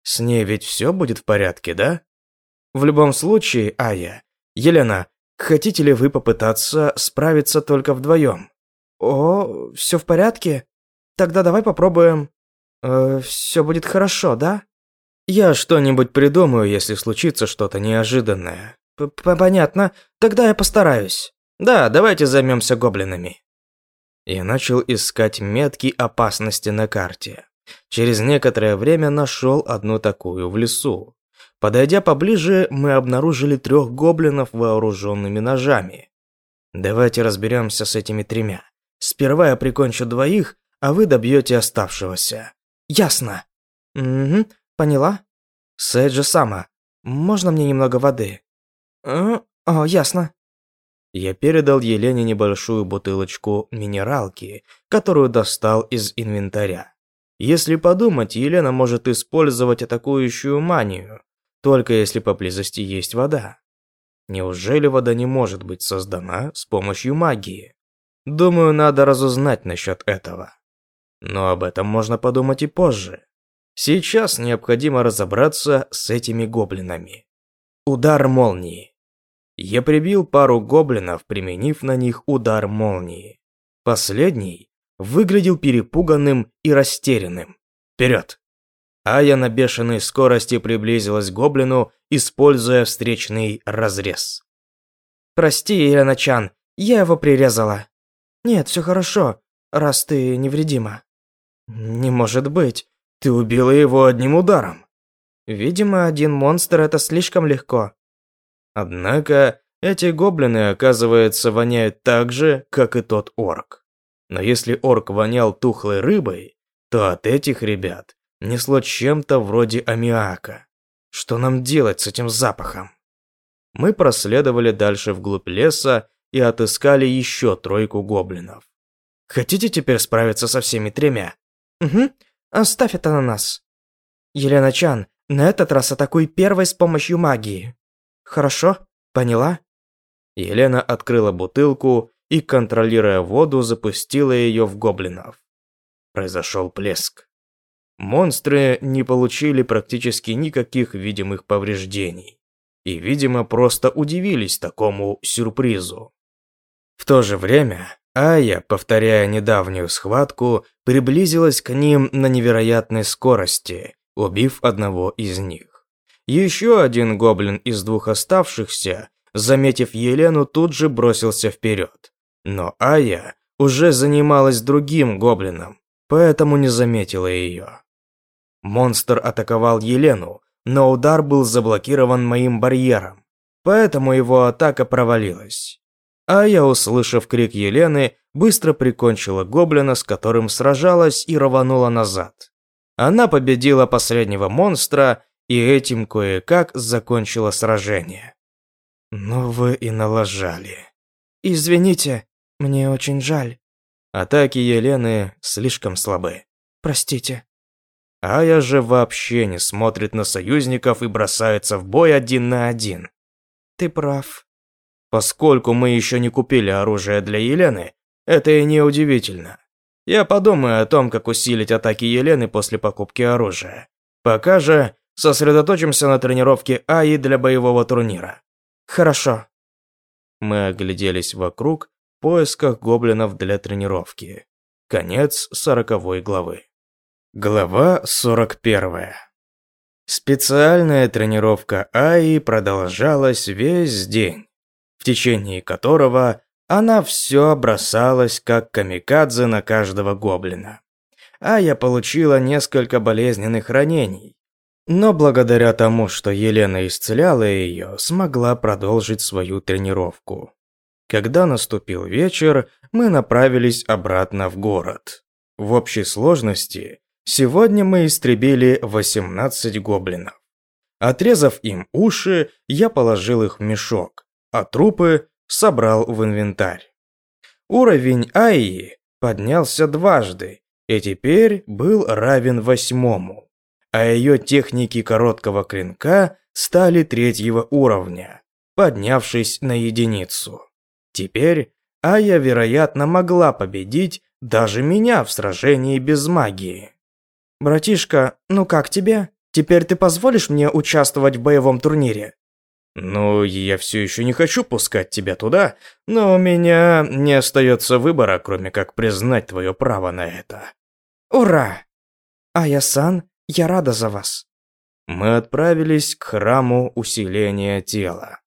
С ней ведь все будет в порядке, да? В любом случае, Ая, Елена, хотите ли вы попытаться справиться только вдвоем? О, все в порядке? Тогда давай попробуем. Э, все будет хорошо, да? Я что-нибудь придумаю, если случится что-то неожиданное. П Понятно. Тогда я постараюсь. Да, давайте займемся гоблинами. Я начал искать метки опасности на карте. Через некоторое время нашел одну такую в лесу. Подойдя поближе, мы обнаружили трех гоблинов вооруженными ножами. Давайте разберемся с этими тремя. Сперва я прикончу двоих, а вы добьете оставшегося. Ясно. Угу, поняла. Сэджи Сама, можно мне немного воды? О, о, ясно. Я передал Елене небольшую бутылочку минералки, которую достал из инвентаря. Если подумать, Елена может использовать атакующую манию, только если поблизости есть вода. Неужели вода не может быть создана с помощью магии? Думаю, надо разузнать насчет этого. Но об этом можно подумать и позже. Сейчас необходимо разобраться с этими гоблинами. Удар молнии. Я прибил пару гоблинов, применив на них удар молнии. Последний выглядел перепуганным и растерянным. Вперед! Ая на бешеной скорости приблизилась к гоблину, используя встречный разрез. «Прости, Елена-чан, я его прирезала». «Нет, все хорошо, раз ты невредима». «Не может быть, ты убила его одним ударом». «Видимо, один монстр – это слишком легко». Однако, эти гоблины, оказывается, воняют так же, как и тот орк. Но если орк вонял тухлой рыбой, то от этих ребят несло чем-то вроде аммиака. Что нам делать с этим запахом? Мы проследовали дальше вглубь леса и отыскали еще тройку гоблинов. Хотите теперь справиться со всеми тремя? Угу, оставь это на нас. Елена Чан, на этот раз атакуй первой с помощью магии. Хорошо, поняла? Елена открыла бутылку и, контролируя воду, запустила ее в гоблинов. Произошел плеск. Монстры не получили практически никаких видимых повреждений. И, видимо, просто удивились такому сюрпризу. В то же время Ая, повторяя недавнюю схватку, приблизилась к ним на невероятной скорости, убив одного из них. Еще один гоблин из двух оставшихся, заметив Елену, тут же бросился вперед. Но Ая уже занималась другим гоблином, поэтому не заметила ее. Монстр атаковал Елену, но удар был заблокирован моим барьером, поэтому его атака провалилась. А я, услышав крик Елены, быстро прикончила гоблина, с которым сражалась, и рванула назад. Она победила последнего монстра и этим кое-как закончила сражение. Ну вы и налажали. Извините, мне очень жаль. Атаки Елены слишком слабы. Простите. Ая же вообще не смотрит на союзников и бросается в бой один на один. Ты прав. Поскольку мы еще не купили оружие для Елены, это и не удивительно. Я подумаю о том, как усилить атаки Елены после покупки оружия. Пока же сосредоточимся на тренировке Аи для боевого турнира. Хорошо. Мы огляделись вокруг в поисках гоблинов для тренировки. Конец сороковой главы. Глава 41. Специальная тренировка Аи продолжалась весь день, в течение которого она все бросалась как камикадзе на каждого гоблина. Ая получила несколько болезненных ранений, но благодаря тому, что Елена исцеляла ее, смогла продолжить свою тренировку. Когда наступил вечер, мы направились обратно в город. В общей сложности Сегодня мы истребили 18 гоблинов. Отрезав им уши, я положил их в мешок, а трупы собрал в инвентарь. Уровень Айи поднялся дважды и теперь был равен восьмому, а ее техники короткого клинка стали третьего уровня, поднявшись на единицу. Теперь Ая, вероятно, могла победить даже меня в сражении без магии. «Братишка, ну как тебе? Теперь ты позволишь мне участвовать в боевом турнире?» «Ну, я все еще не хочу пускать тебя туда, но у меня не остается выбора, кроме как признать твое право на это». «Ура! Ая-сан, я рада за вас». Мы отправились к храму усиления тела.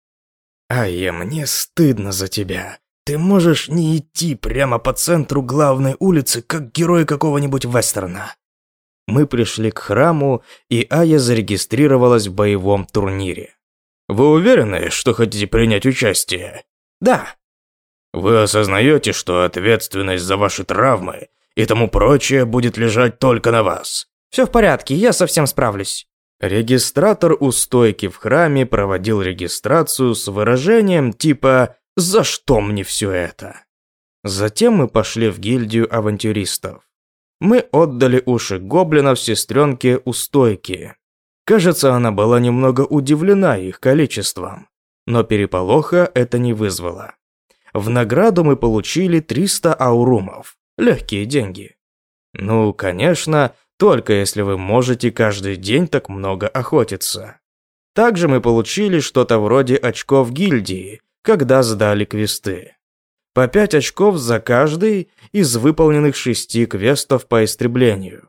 «Ая, мне стыдно за тебя. Ты можешь не идти прямо по центру главной улицы, как герой какого-нибудь вестерна. Мы пришли к храму, и Ая зарегистрировалась в боевом турнире. Вы уверены, что хотите принять участие? Да. Вы осознаете, что ответственность за ваши травмы и тому прочее будет лежать только на вас? Все в порядке, я совсем справлюсь. Регистратор у стойки в храме проводил регистрацию с выражением типа за что мне все это? Затем мы пошли в гильдию авантюристов. Мы отдали уши гоблинов сестренке у стойки. Кажется, она была немного удивлена их количеством, но переполоха это не вызвало. В награду мы получили 300 аурумов, легкие деньги. Ну, конечно, только если вы можете каждый день так много охотиться. Также мы получили что-то вроде очков гильдии, когда сдали квесты. По 5 очков за каждый из выполненных шести квестов по истреблению.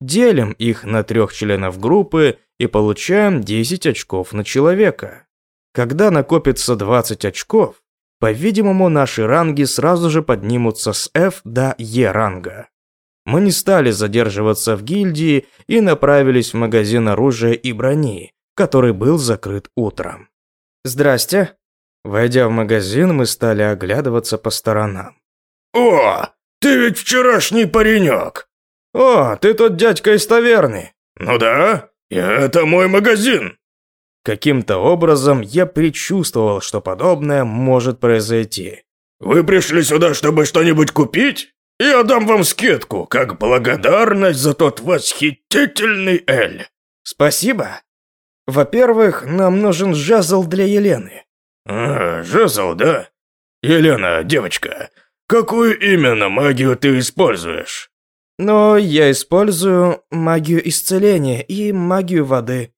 Делим их на трех членов группы и получаем 10 очков на человека. Когда накопится 20 очков, по-видимому, наши ранги сразу же поднимутся с F до E ранга. Мы не стали задерживаться в гильдии и направились в магазин оружия и брони, который был закрыт утром. «Здрасте», Войдя в магазин, мы стали оглядываться по сторонам. «О, ты ведь вчерашний паренек!» «О, ты тот дядька из таверны!» «Ну да, это мой магазин!» Каким-то образом я предчувствовал, что подобное может произойти. «Вы пришли сюда, чтобы что-нибудь купить? Я дам вам скидку, как благодарность за тот восхитительный эль!» «Спасибо. Во-первых, нам нужен жезл для Елены. «А, жезл, да? Елена, девочка, какую именно магию ты используешь?» «Но я использую магию исцеления и магию воды».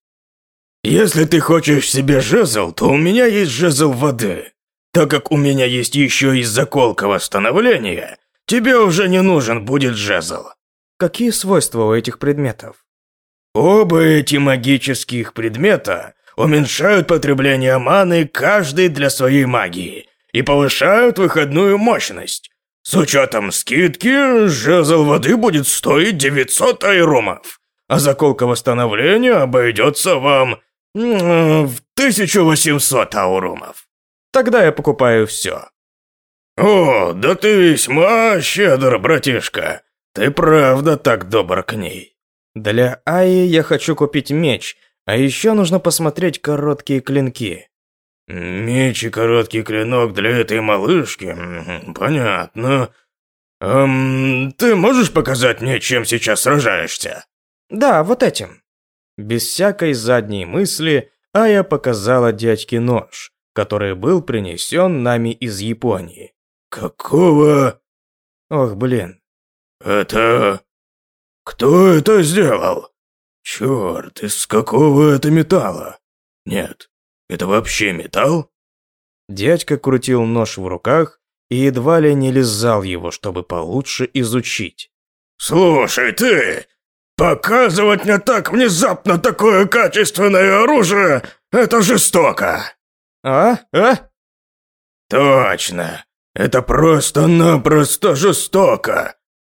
«Если ты хочешь себе жезл, то у меня есть жезл воды. Так как у меня есть еще и заколка восстановления, тебе уже не нужен будет жезл». Какие свойства у этих предметов? Оба эти магических предмета уменьшают потребление маны каждый для своей магии и повышают выходную мощность. С учетом скидки, жезл воды будет стоить 900 айрумов, а заколка восстановления обойдется вам в 1800 аурумов. Тогда я покупаю все. О, да ты весьма щедр, братишка. Ты правда так добр к ней. Для Аи я хочу купить меч – а еще нужно посмотреть короткие клинки. Меч и короткий клинок для этой малышки? Понятно. Эм, ты можешь показать мне, чем сейчас сражаешься? Да, вот этим. Без всякой задней мысли Ая показала дядьке нож, который был принесен нами из Японии. Какого? Ох, блин. Это... Кто это сделал? Черт, из какого это металла? Нет, это вообще металл? Дядька крутил нож в руках и едва ли не лизал его, чтобы получше изучить. «Слушай, ты! Показывать мне так внезапно такое качественное оружие – это жестоко!» «А? А?» «Точно! Это просто-напросто жестоко!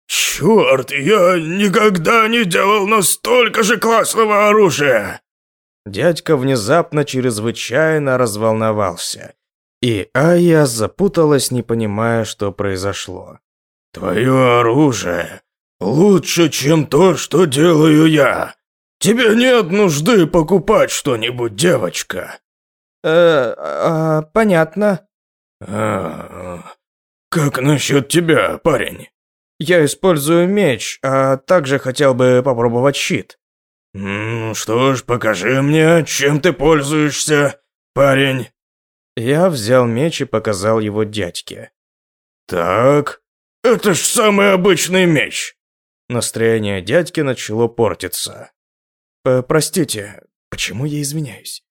«Черт, я никогда не делал настолько же классного оружия!» Дядька внезапно чрезвычайно разволновался. И Ая запуталась, не понимая, что произошло. «Твое оружие лучше, чем то, что делаю я. Тебе нет нужды покупать что-нибудь, девочка. Э, а, понятно. А, как насчет тебя, парень? Я использую меч, а также хотел бы попробовать щит. Ну что ж, покажи мне, чем ты пользуешься, парень. Я взял меч и показал его дядьке. Так, это ж самый обычный меч. Настроение дядьки начало портиться. «Простите, почему я извиняюсь?»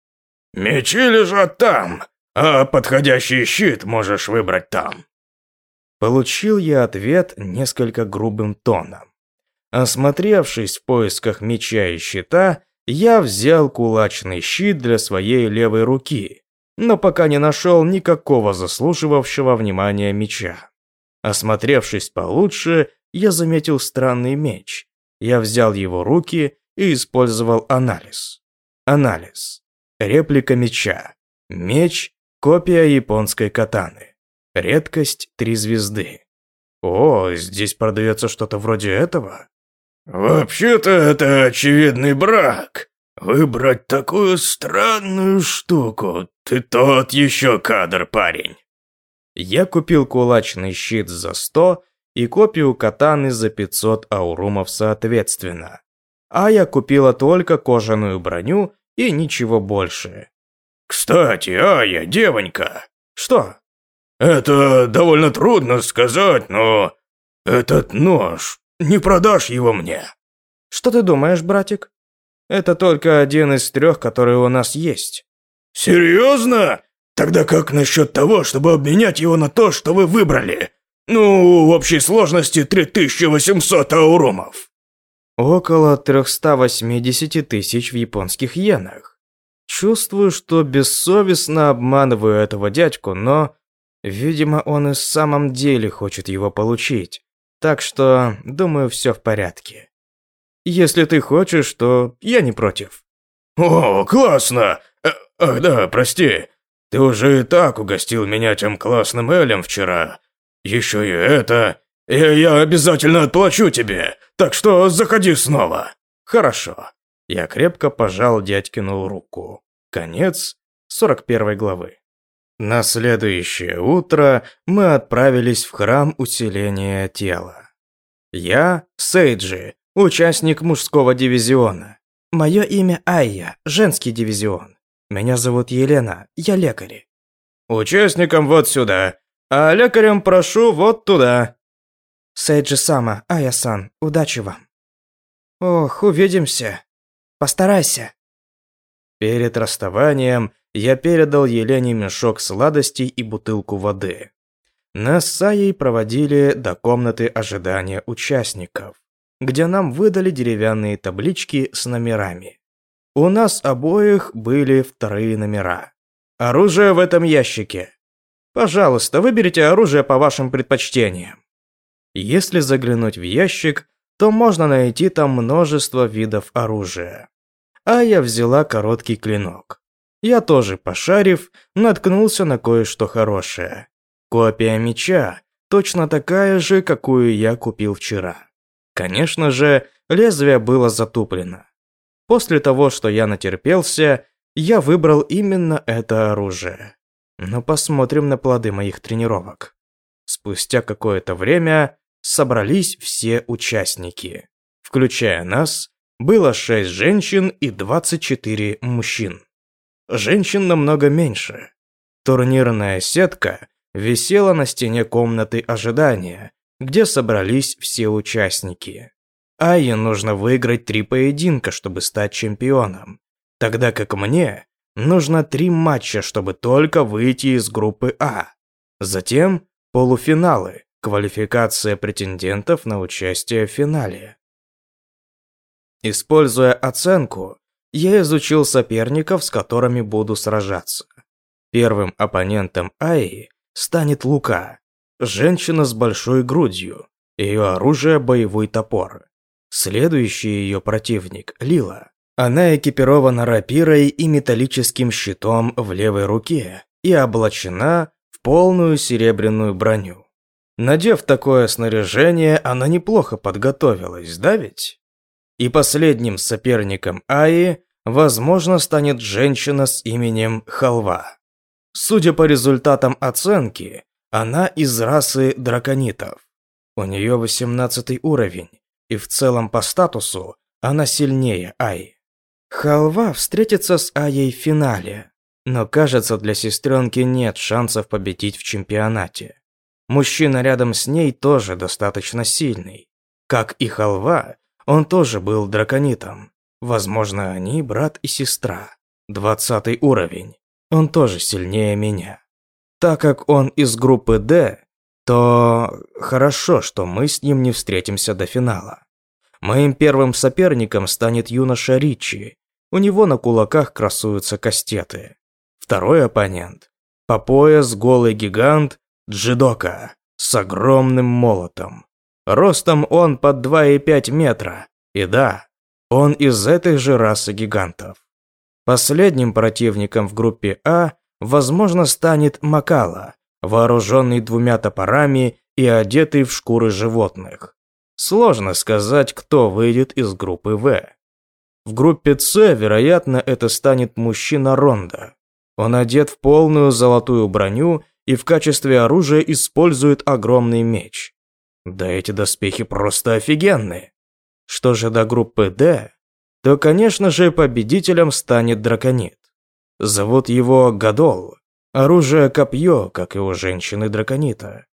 «Мечи лежат там, а подходящий щит можешь выбрать там». Получил я ответ несколько грубым тоном. Осмотревшись в поисках меча и щита, я взял кулачный щит для своей левой руки, но пока не нашел никакого заслуживавшего внимания меча. Осмотревшись получше, я заметил странный меч. Я взял его руки и использовал анализ. Анализ. Реплика меча. Меч – копия японской катаны. Редкость – три звезды. О, здесь продается что-то вроде этого? Вообще-то это очевидный брак. Выбрать такую странную штуку. Ты тот еще кадр, парень. Я купил кулачный щит за 100 и копию катаны за 500 аурумов соответственно а я купила только кожаную броню и ничего больше. «Кстати, Ая, девонька!» «Что?» «Это довольно трудно сказать, но... Этот нож, не продашь его мне?» «Что ты думаешь, братик?» «Это только один из трех, которые у нас есть». «Серьезно? Тогда как насчет того, чтобы обменять его на то, что вы выбрали? Ну, в общей сложности 3800 аурумов». Около 380 тысяч в японских йенах. Чувствую, что бессовестно обманываю этого дядьку, но, видимо, он и в самом деле хочет его получить. Так что, думаю, все в порядке. Если ты хочешь, то я не против. О, классно! Э, ах да, прости. Ты уже и так угостил меня тем классным элем вчера. Еще и это. Я, я обязательно отплачу тебе, так что заходи снова». «Хорошо». Я крепко пожал дядькину руку. Конец 41 главы. На следующее утро мы отправились в храм усиления тела. Я Сейджи, участник мужского дивизиона. Мое имя Айя, женский дивизион. Меня зовут Елена, я лекарь. Участникам вот сюда, а лекарям прошу вот туда. Сейджи-сама, Ая-сан, удачи вам. Ох, увидимся. Постарайся. Перед расставанием я передал Елене мешок сладостей и бутылку воды. Нас с Аей проводили до комнаты ожидания участников, где нам выдали деревянные таблички с номерами. У нас обоих были вторые номера. Оружие в этом ящике. Пожалуйста, выберите оружие по вашим предпочтениям. Если заглянуть в ящик, то можно найти там множество видов оружия. А я взяла короткий клинок. Я тоже, пошарив, наткнулся на кое-что хорошее. Копия меча, точно такая же, какую я купил вчера. Конечно же, лезвие было затуплено. После того, что я натерпелся, я выбрал именно это оружие. Но посмотрим на плоды моих тренировок. Спустя какое-то время собрались все участники. Включая нас, было 6 женщин и 24 мужчин. Женщин намного меньше. Турнирная сетка висела на стене комнаты ожидания, где собрались все участники. Айе нужно выиграть три поединка, чтобы стать чемпионом, тогда как мне нужно три матча, чтобы только выйти из группы А. Затем полуфиналы, квалификация претендентов на участие в финале. Используя оценку, я изучил соперников, с которыми буду сражаться. Первым оппонентом Аи станет Лука, женщина с большой грудью, ее оружие – боевой топор. Следующий ее противник – Лила. Она экипирована рапирой и металлическим щитом в левой руке и облачена в полную серебряную броню. Надев такое снаряжение, она неплохо подготовилась, да ведь? И последним соперником Аи, возможно, станет женщина с именем Халва. Судя по результатам оценки, она из расы драконитов. У нее 18 уровень, и в целом по статусу она сильнее Аи. Халва встретится с Аей в финале, но кажется, для сестренки нет шансов победить в чемпионате. Мужчина рядом с ней тоже достаточно сильный. Как и Халва, он тоже был драконитом. Возможно, они брат и сестра. Двадцатый уровень. Он тоже сильнее меня. Так как он из группы D, то хорошо, что мы с ним не встретимся до финала. Моим первым соперником станет юноша Ричи. У него на кулаках красуются кастеты. Второй оппонент – по пояс голый гигант Джидока с огромным молотом. Ростом он под 2,5 метра. И да, он из этой же расы гигантов. Последним противником в группе А, возможно, станет Макала, вооруженный двумя топорами и одетый в шкуры животных. Сложно сказать, кто выйдет из группы В. В группе С, вероятно, это станет мужчина Ронда. Он одет в полную золотую броню и в качестве оружия использует огромный меч. Да эти доспехи просто офигенные. Что же до группы D, то, конечно же, победителем станет драконит. Зовут его Гадол. Оружие копье, как и у женщины-драконита.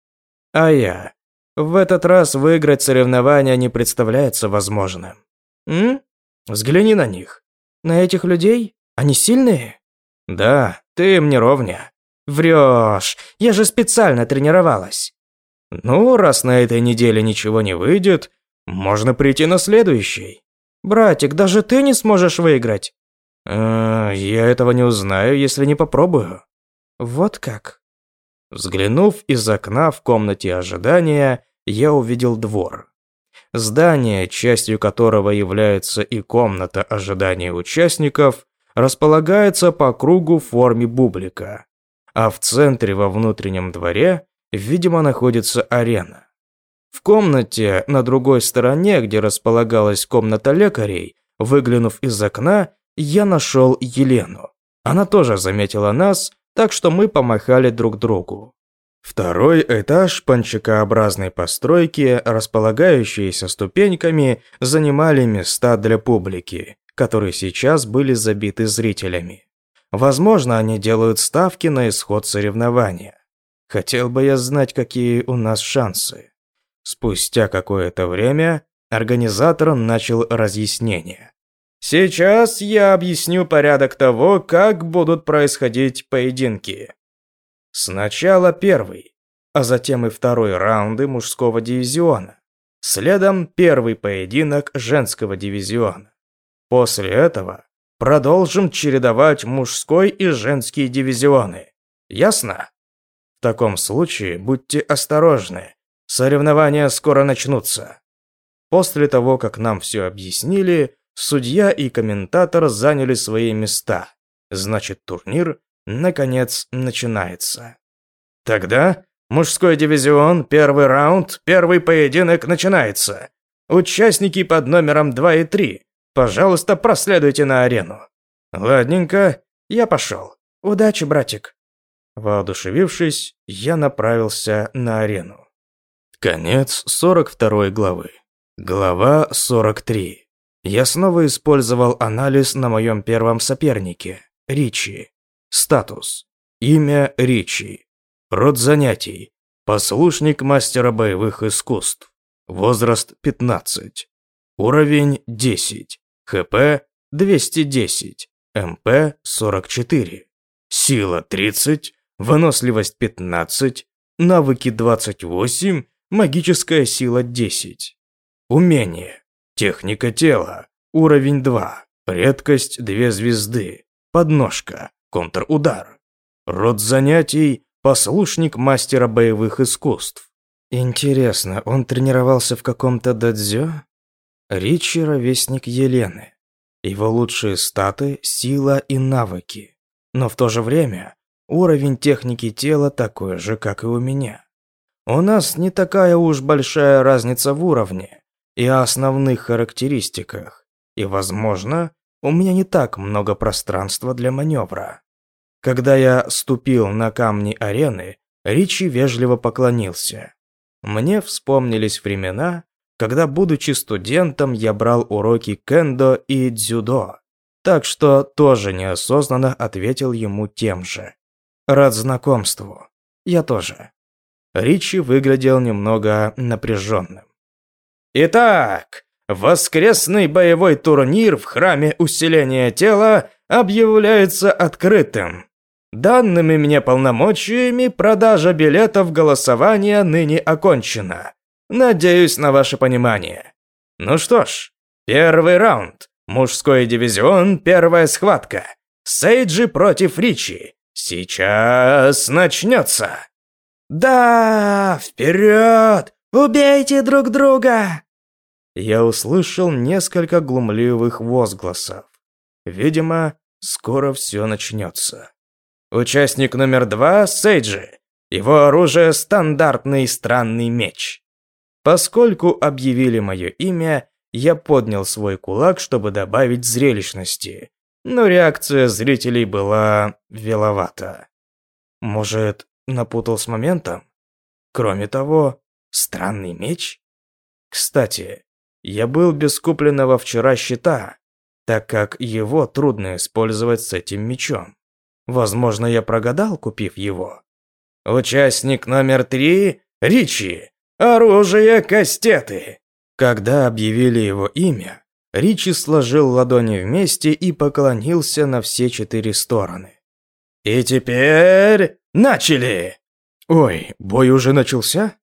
А я. В этот раз выиграть соревнования не представляется возможным. М? Взгляни на них. На этих людей? Они сильные? Да, ты мне ровня. Врешь. Я же специально тренировалась. Ну, раз на этой неделе ничего не выйдет, можно прийти на следующий. Братик, даже ты не сможешь выиграть. Э, я этого не узнаю, если не попробую. Вот как. Взглянув из окна в комнате ожидания, я увидел двор. Здание, частью которого является и комната ожидания участников, располагается по кругу в форме бублика, а в центре во внутреннем дворе видимо, находится арена. В комнате на другой стороне, где располагалась комната лекарей, выглянув из окна, я нашел Елену. Она тоже заметила нас, так что мы помахали друг другу. Второй этаж панчикообразной постройки, располагающиеся ступеньками, занимали места для публики, которые сейчас были забиты зрителями. Возможно, они делают ставки на исход соревнования. Хотел бы я знать, какие у нас шансы. Спустя какое-то время организатор начал разъяснение. Сейчас я объясню порядок того, как будут происходить поединки. Сначала первый, а затем и второй раунды мужского дивизиона. Следом первый поединок женского дивизиона. После этого продолжим чередовать мужской и женский дивизионы. Ясно? Таком случае будьте осторожны. Соревнования скоро начнутся. После того, как нам все объяснили, судья и комментатор заняли свои места. Значит, турнир, наконец, начинается. Тогда мужской дивизион, первый раунд, первый поединок начинается. Участники под номером 2 и 3, пожалуйста, проследуйте на арену. Ладненько, я пошел. Удачи, братик. Воодушевившись, я направился на арену. Конец 42 главы. Глава 43. Я снова использовал анализ на моем первом сопернике – Ричи. Статус. Имя Ричи. Род занятий. Послушник мастера боевых искусств. Возраст 15. Уровень 10. ХП 210. МП 44. Сила 30 выносливость 15, навыки 28, магическая сила 10. Умение. Техника тела. Уровень 2. Редкость 2 звезды. Подножка. Контрудар. Род занятий. Послушник мастера боевых искусств. Интересно, он тренировался в каком-то дадзё? Ричи – ровесник Елены. Его лучшие статы – сила и навыки. Но в то же время Уровень техники тела такой же, как и у меня. У нас не такая уж большая разница в уровне, и основных характеристиках. И, возможно, у меня не так много пространства для маневра. Когда я ступил на камни арены, Ричи вежливо поклонился. Мне вспомнились времена, когда, будучи студентом, я брал уроки кендо и дзюдо, так что тоже неосознанно ответил ему тем же. Рад знакомству. Я тоже. Ричи выглядел немного напряженным. Итак, воскресный боевой турнир в храме усиления тела объявляется открытым. Данными мне полномочиями продажа билетов голосования ныне окончена. Надеюсь на ваше понимание. Ну что ж, первый раунд. Мужской дивизион, первая схватка. Сейджи против Ричи. Сейчас начнется. Да, вперед! Убейте друг друга! Я услышал несколько глумливых возгласов. Видимо, скоро все начнется. Участник номер два – Сейджи. Его оружие – стандартный странный меч. Поскольку объявили мое имя, я поднял свой кулак, чтобы добавить зрелищности, но реакция зрителей была веловата. Может, напутал с моментом? Кроме того, странный меч? Кстати, я был без купленного вчера щита, так как его трудно использовать с этим мечом. Возможно, я прогадал, купив его. Участник номер три – Ричи. Оружие кастеты. Когда объявили его имя, Ричи сложил ладони вместе и поклонился на все четыре стороны. «И теперь начали!» «Ой, бой уже начался?»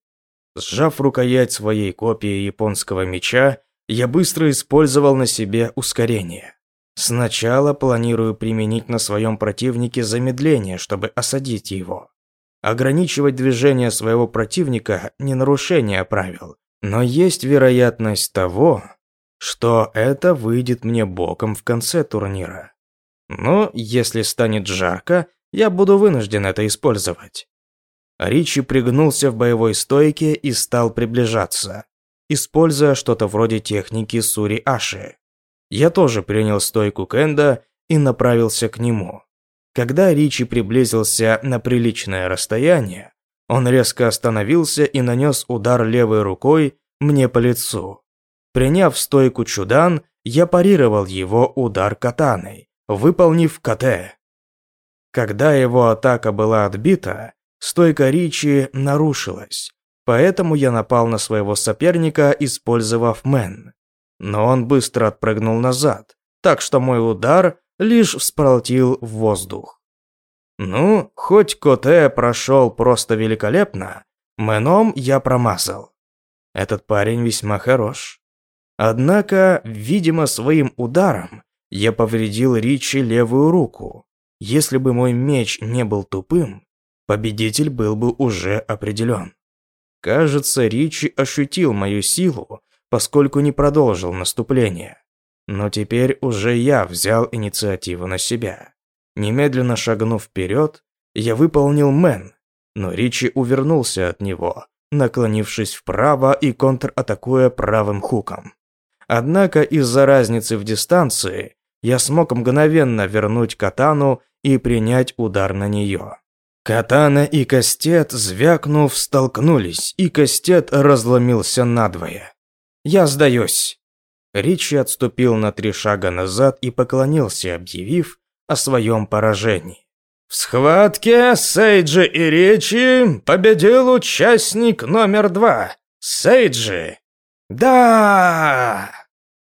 Сжав рукоять своей копии японского меча, я быстро использовал на себе ускорение. Сначала планирую применить на своем противнике замедление, чтобы осадить его. Ограничивать движение своего противника – не нарушение правил, но есть вероятность того, что это выйдет мне боком в конце турнира. Но если станет жарко, я буду вынужден это использовать. Ричи пригнулся в боевой стойке и стал приближаться, используя что-то вроде техники Сури-Аши. Я тоже принял стойку Кенда и направился к нему. Когда Ричи приблизился на приличное расстояние, он резко остановился и нанес удар левой рукой мне по лицу. Приняв стойку Чудан, я парировал его удар катаной, выполнив КТ. Когда его атака была отбита, стойка Ричи нарушилась, поэтому я напал на своего соперника, использовав Мэн но он быстро отпрыгнул назад, так что мой удар лишь всполтил в воздух. Ну, хоть Коте прошел просто великолепно, Мэном я промазал. Этот парень весьма хорош. Однако, видимо, своим ударом я повредил Ричи левую руку. Если бы мой меч не был тупым, победитель был бы уже определен. Кажется, Ричи ощутил мою силу поскольку не продолжил наступление. Но теперь уже я взял инициативу на себя. Немедленно шагнув вперед, я выполнил Мэн, но Ричи увернулся от него, наклонившись вправо и контратакуя правым хуком. Однако из-за разницы в дистанции я смог мгновенно вернуть катану и принять удар на нее. Катана и кастет, звякнув, столкнулись, и кастет разломился надвое. Я сдаюсь. Ричи отступил на три шага назад и поклонился, объявив о своем поражении. В схватке Сейджи и Ричи победил участник номер два. Сейджи. Да!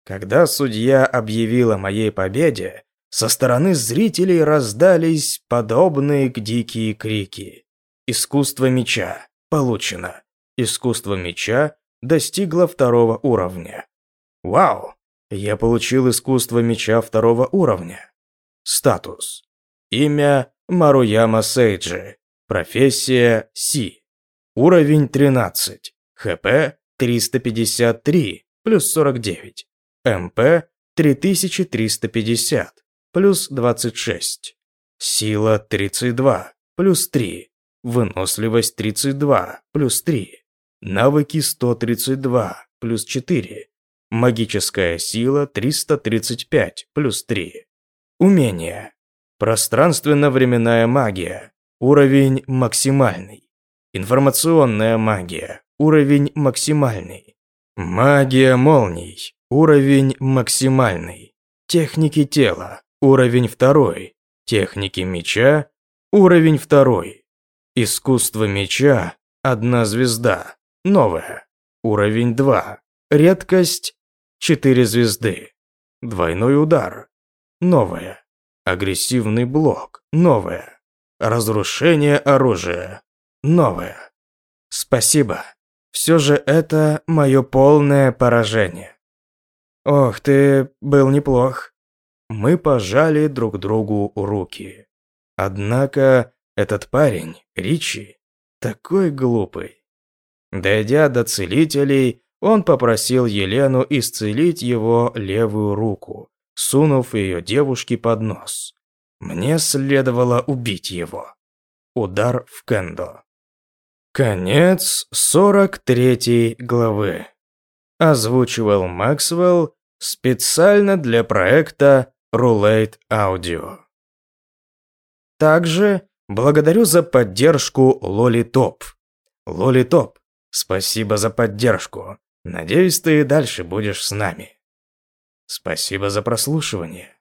Когда судья объявил о моей победе, со стороны зрителей раздались подобные к дикие крики. Искусство меча получено. Искусство меча достигла второго уровня. Вау! Я получил искусство меча второго уровня. Статус. Имя Маруяма Сейджи. Профессия Си. Уровень 13. ХП 353 плюс 49. МП 3350 плюс 26. Сила 32 плюс 3. Выносливость 32 плюс 3. Навыки 132, плюс 4. Магическая сила 335 плюс 3. Умение. Пространственно-временная магия. Уровень максимальный. Информационная магия. Уровень максимальный. Магия молний. Уровень максимальный. Техники тела. Уровень второй. Техники меча. Уровень второй. Искусство меча. Одна звезда. Новая. Уровень 2. Редкость. 4 звезды. Двойной удар. Новая. Агрессивный блок. Новая. Разрушение оружия. Новое. Спасибо. Все же это мое полное поражение. Ох, ты был неплох. Мы пожали друг другу руки. Однако этот парень, Ричи, такой глупый. Дойдя до целителей, он попросил Елену исцелить его левую руку, сунув ее девушке под нос. Мне следовало убить его. Удар в кендо. Конец 43 главы. Озвучивал Максвелл специально для проекта Roulette Audio. Также благодарю за поддержку Лолитоп. Лолитоп, спасибо за поддержку. Надеюсь, ты и дальше будешь с нами. Спасибо за прослушивание.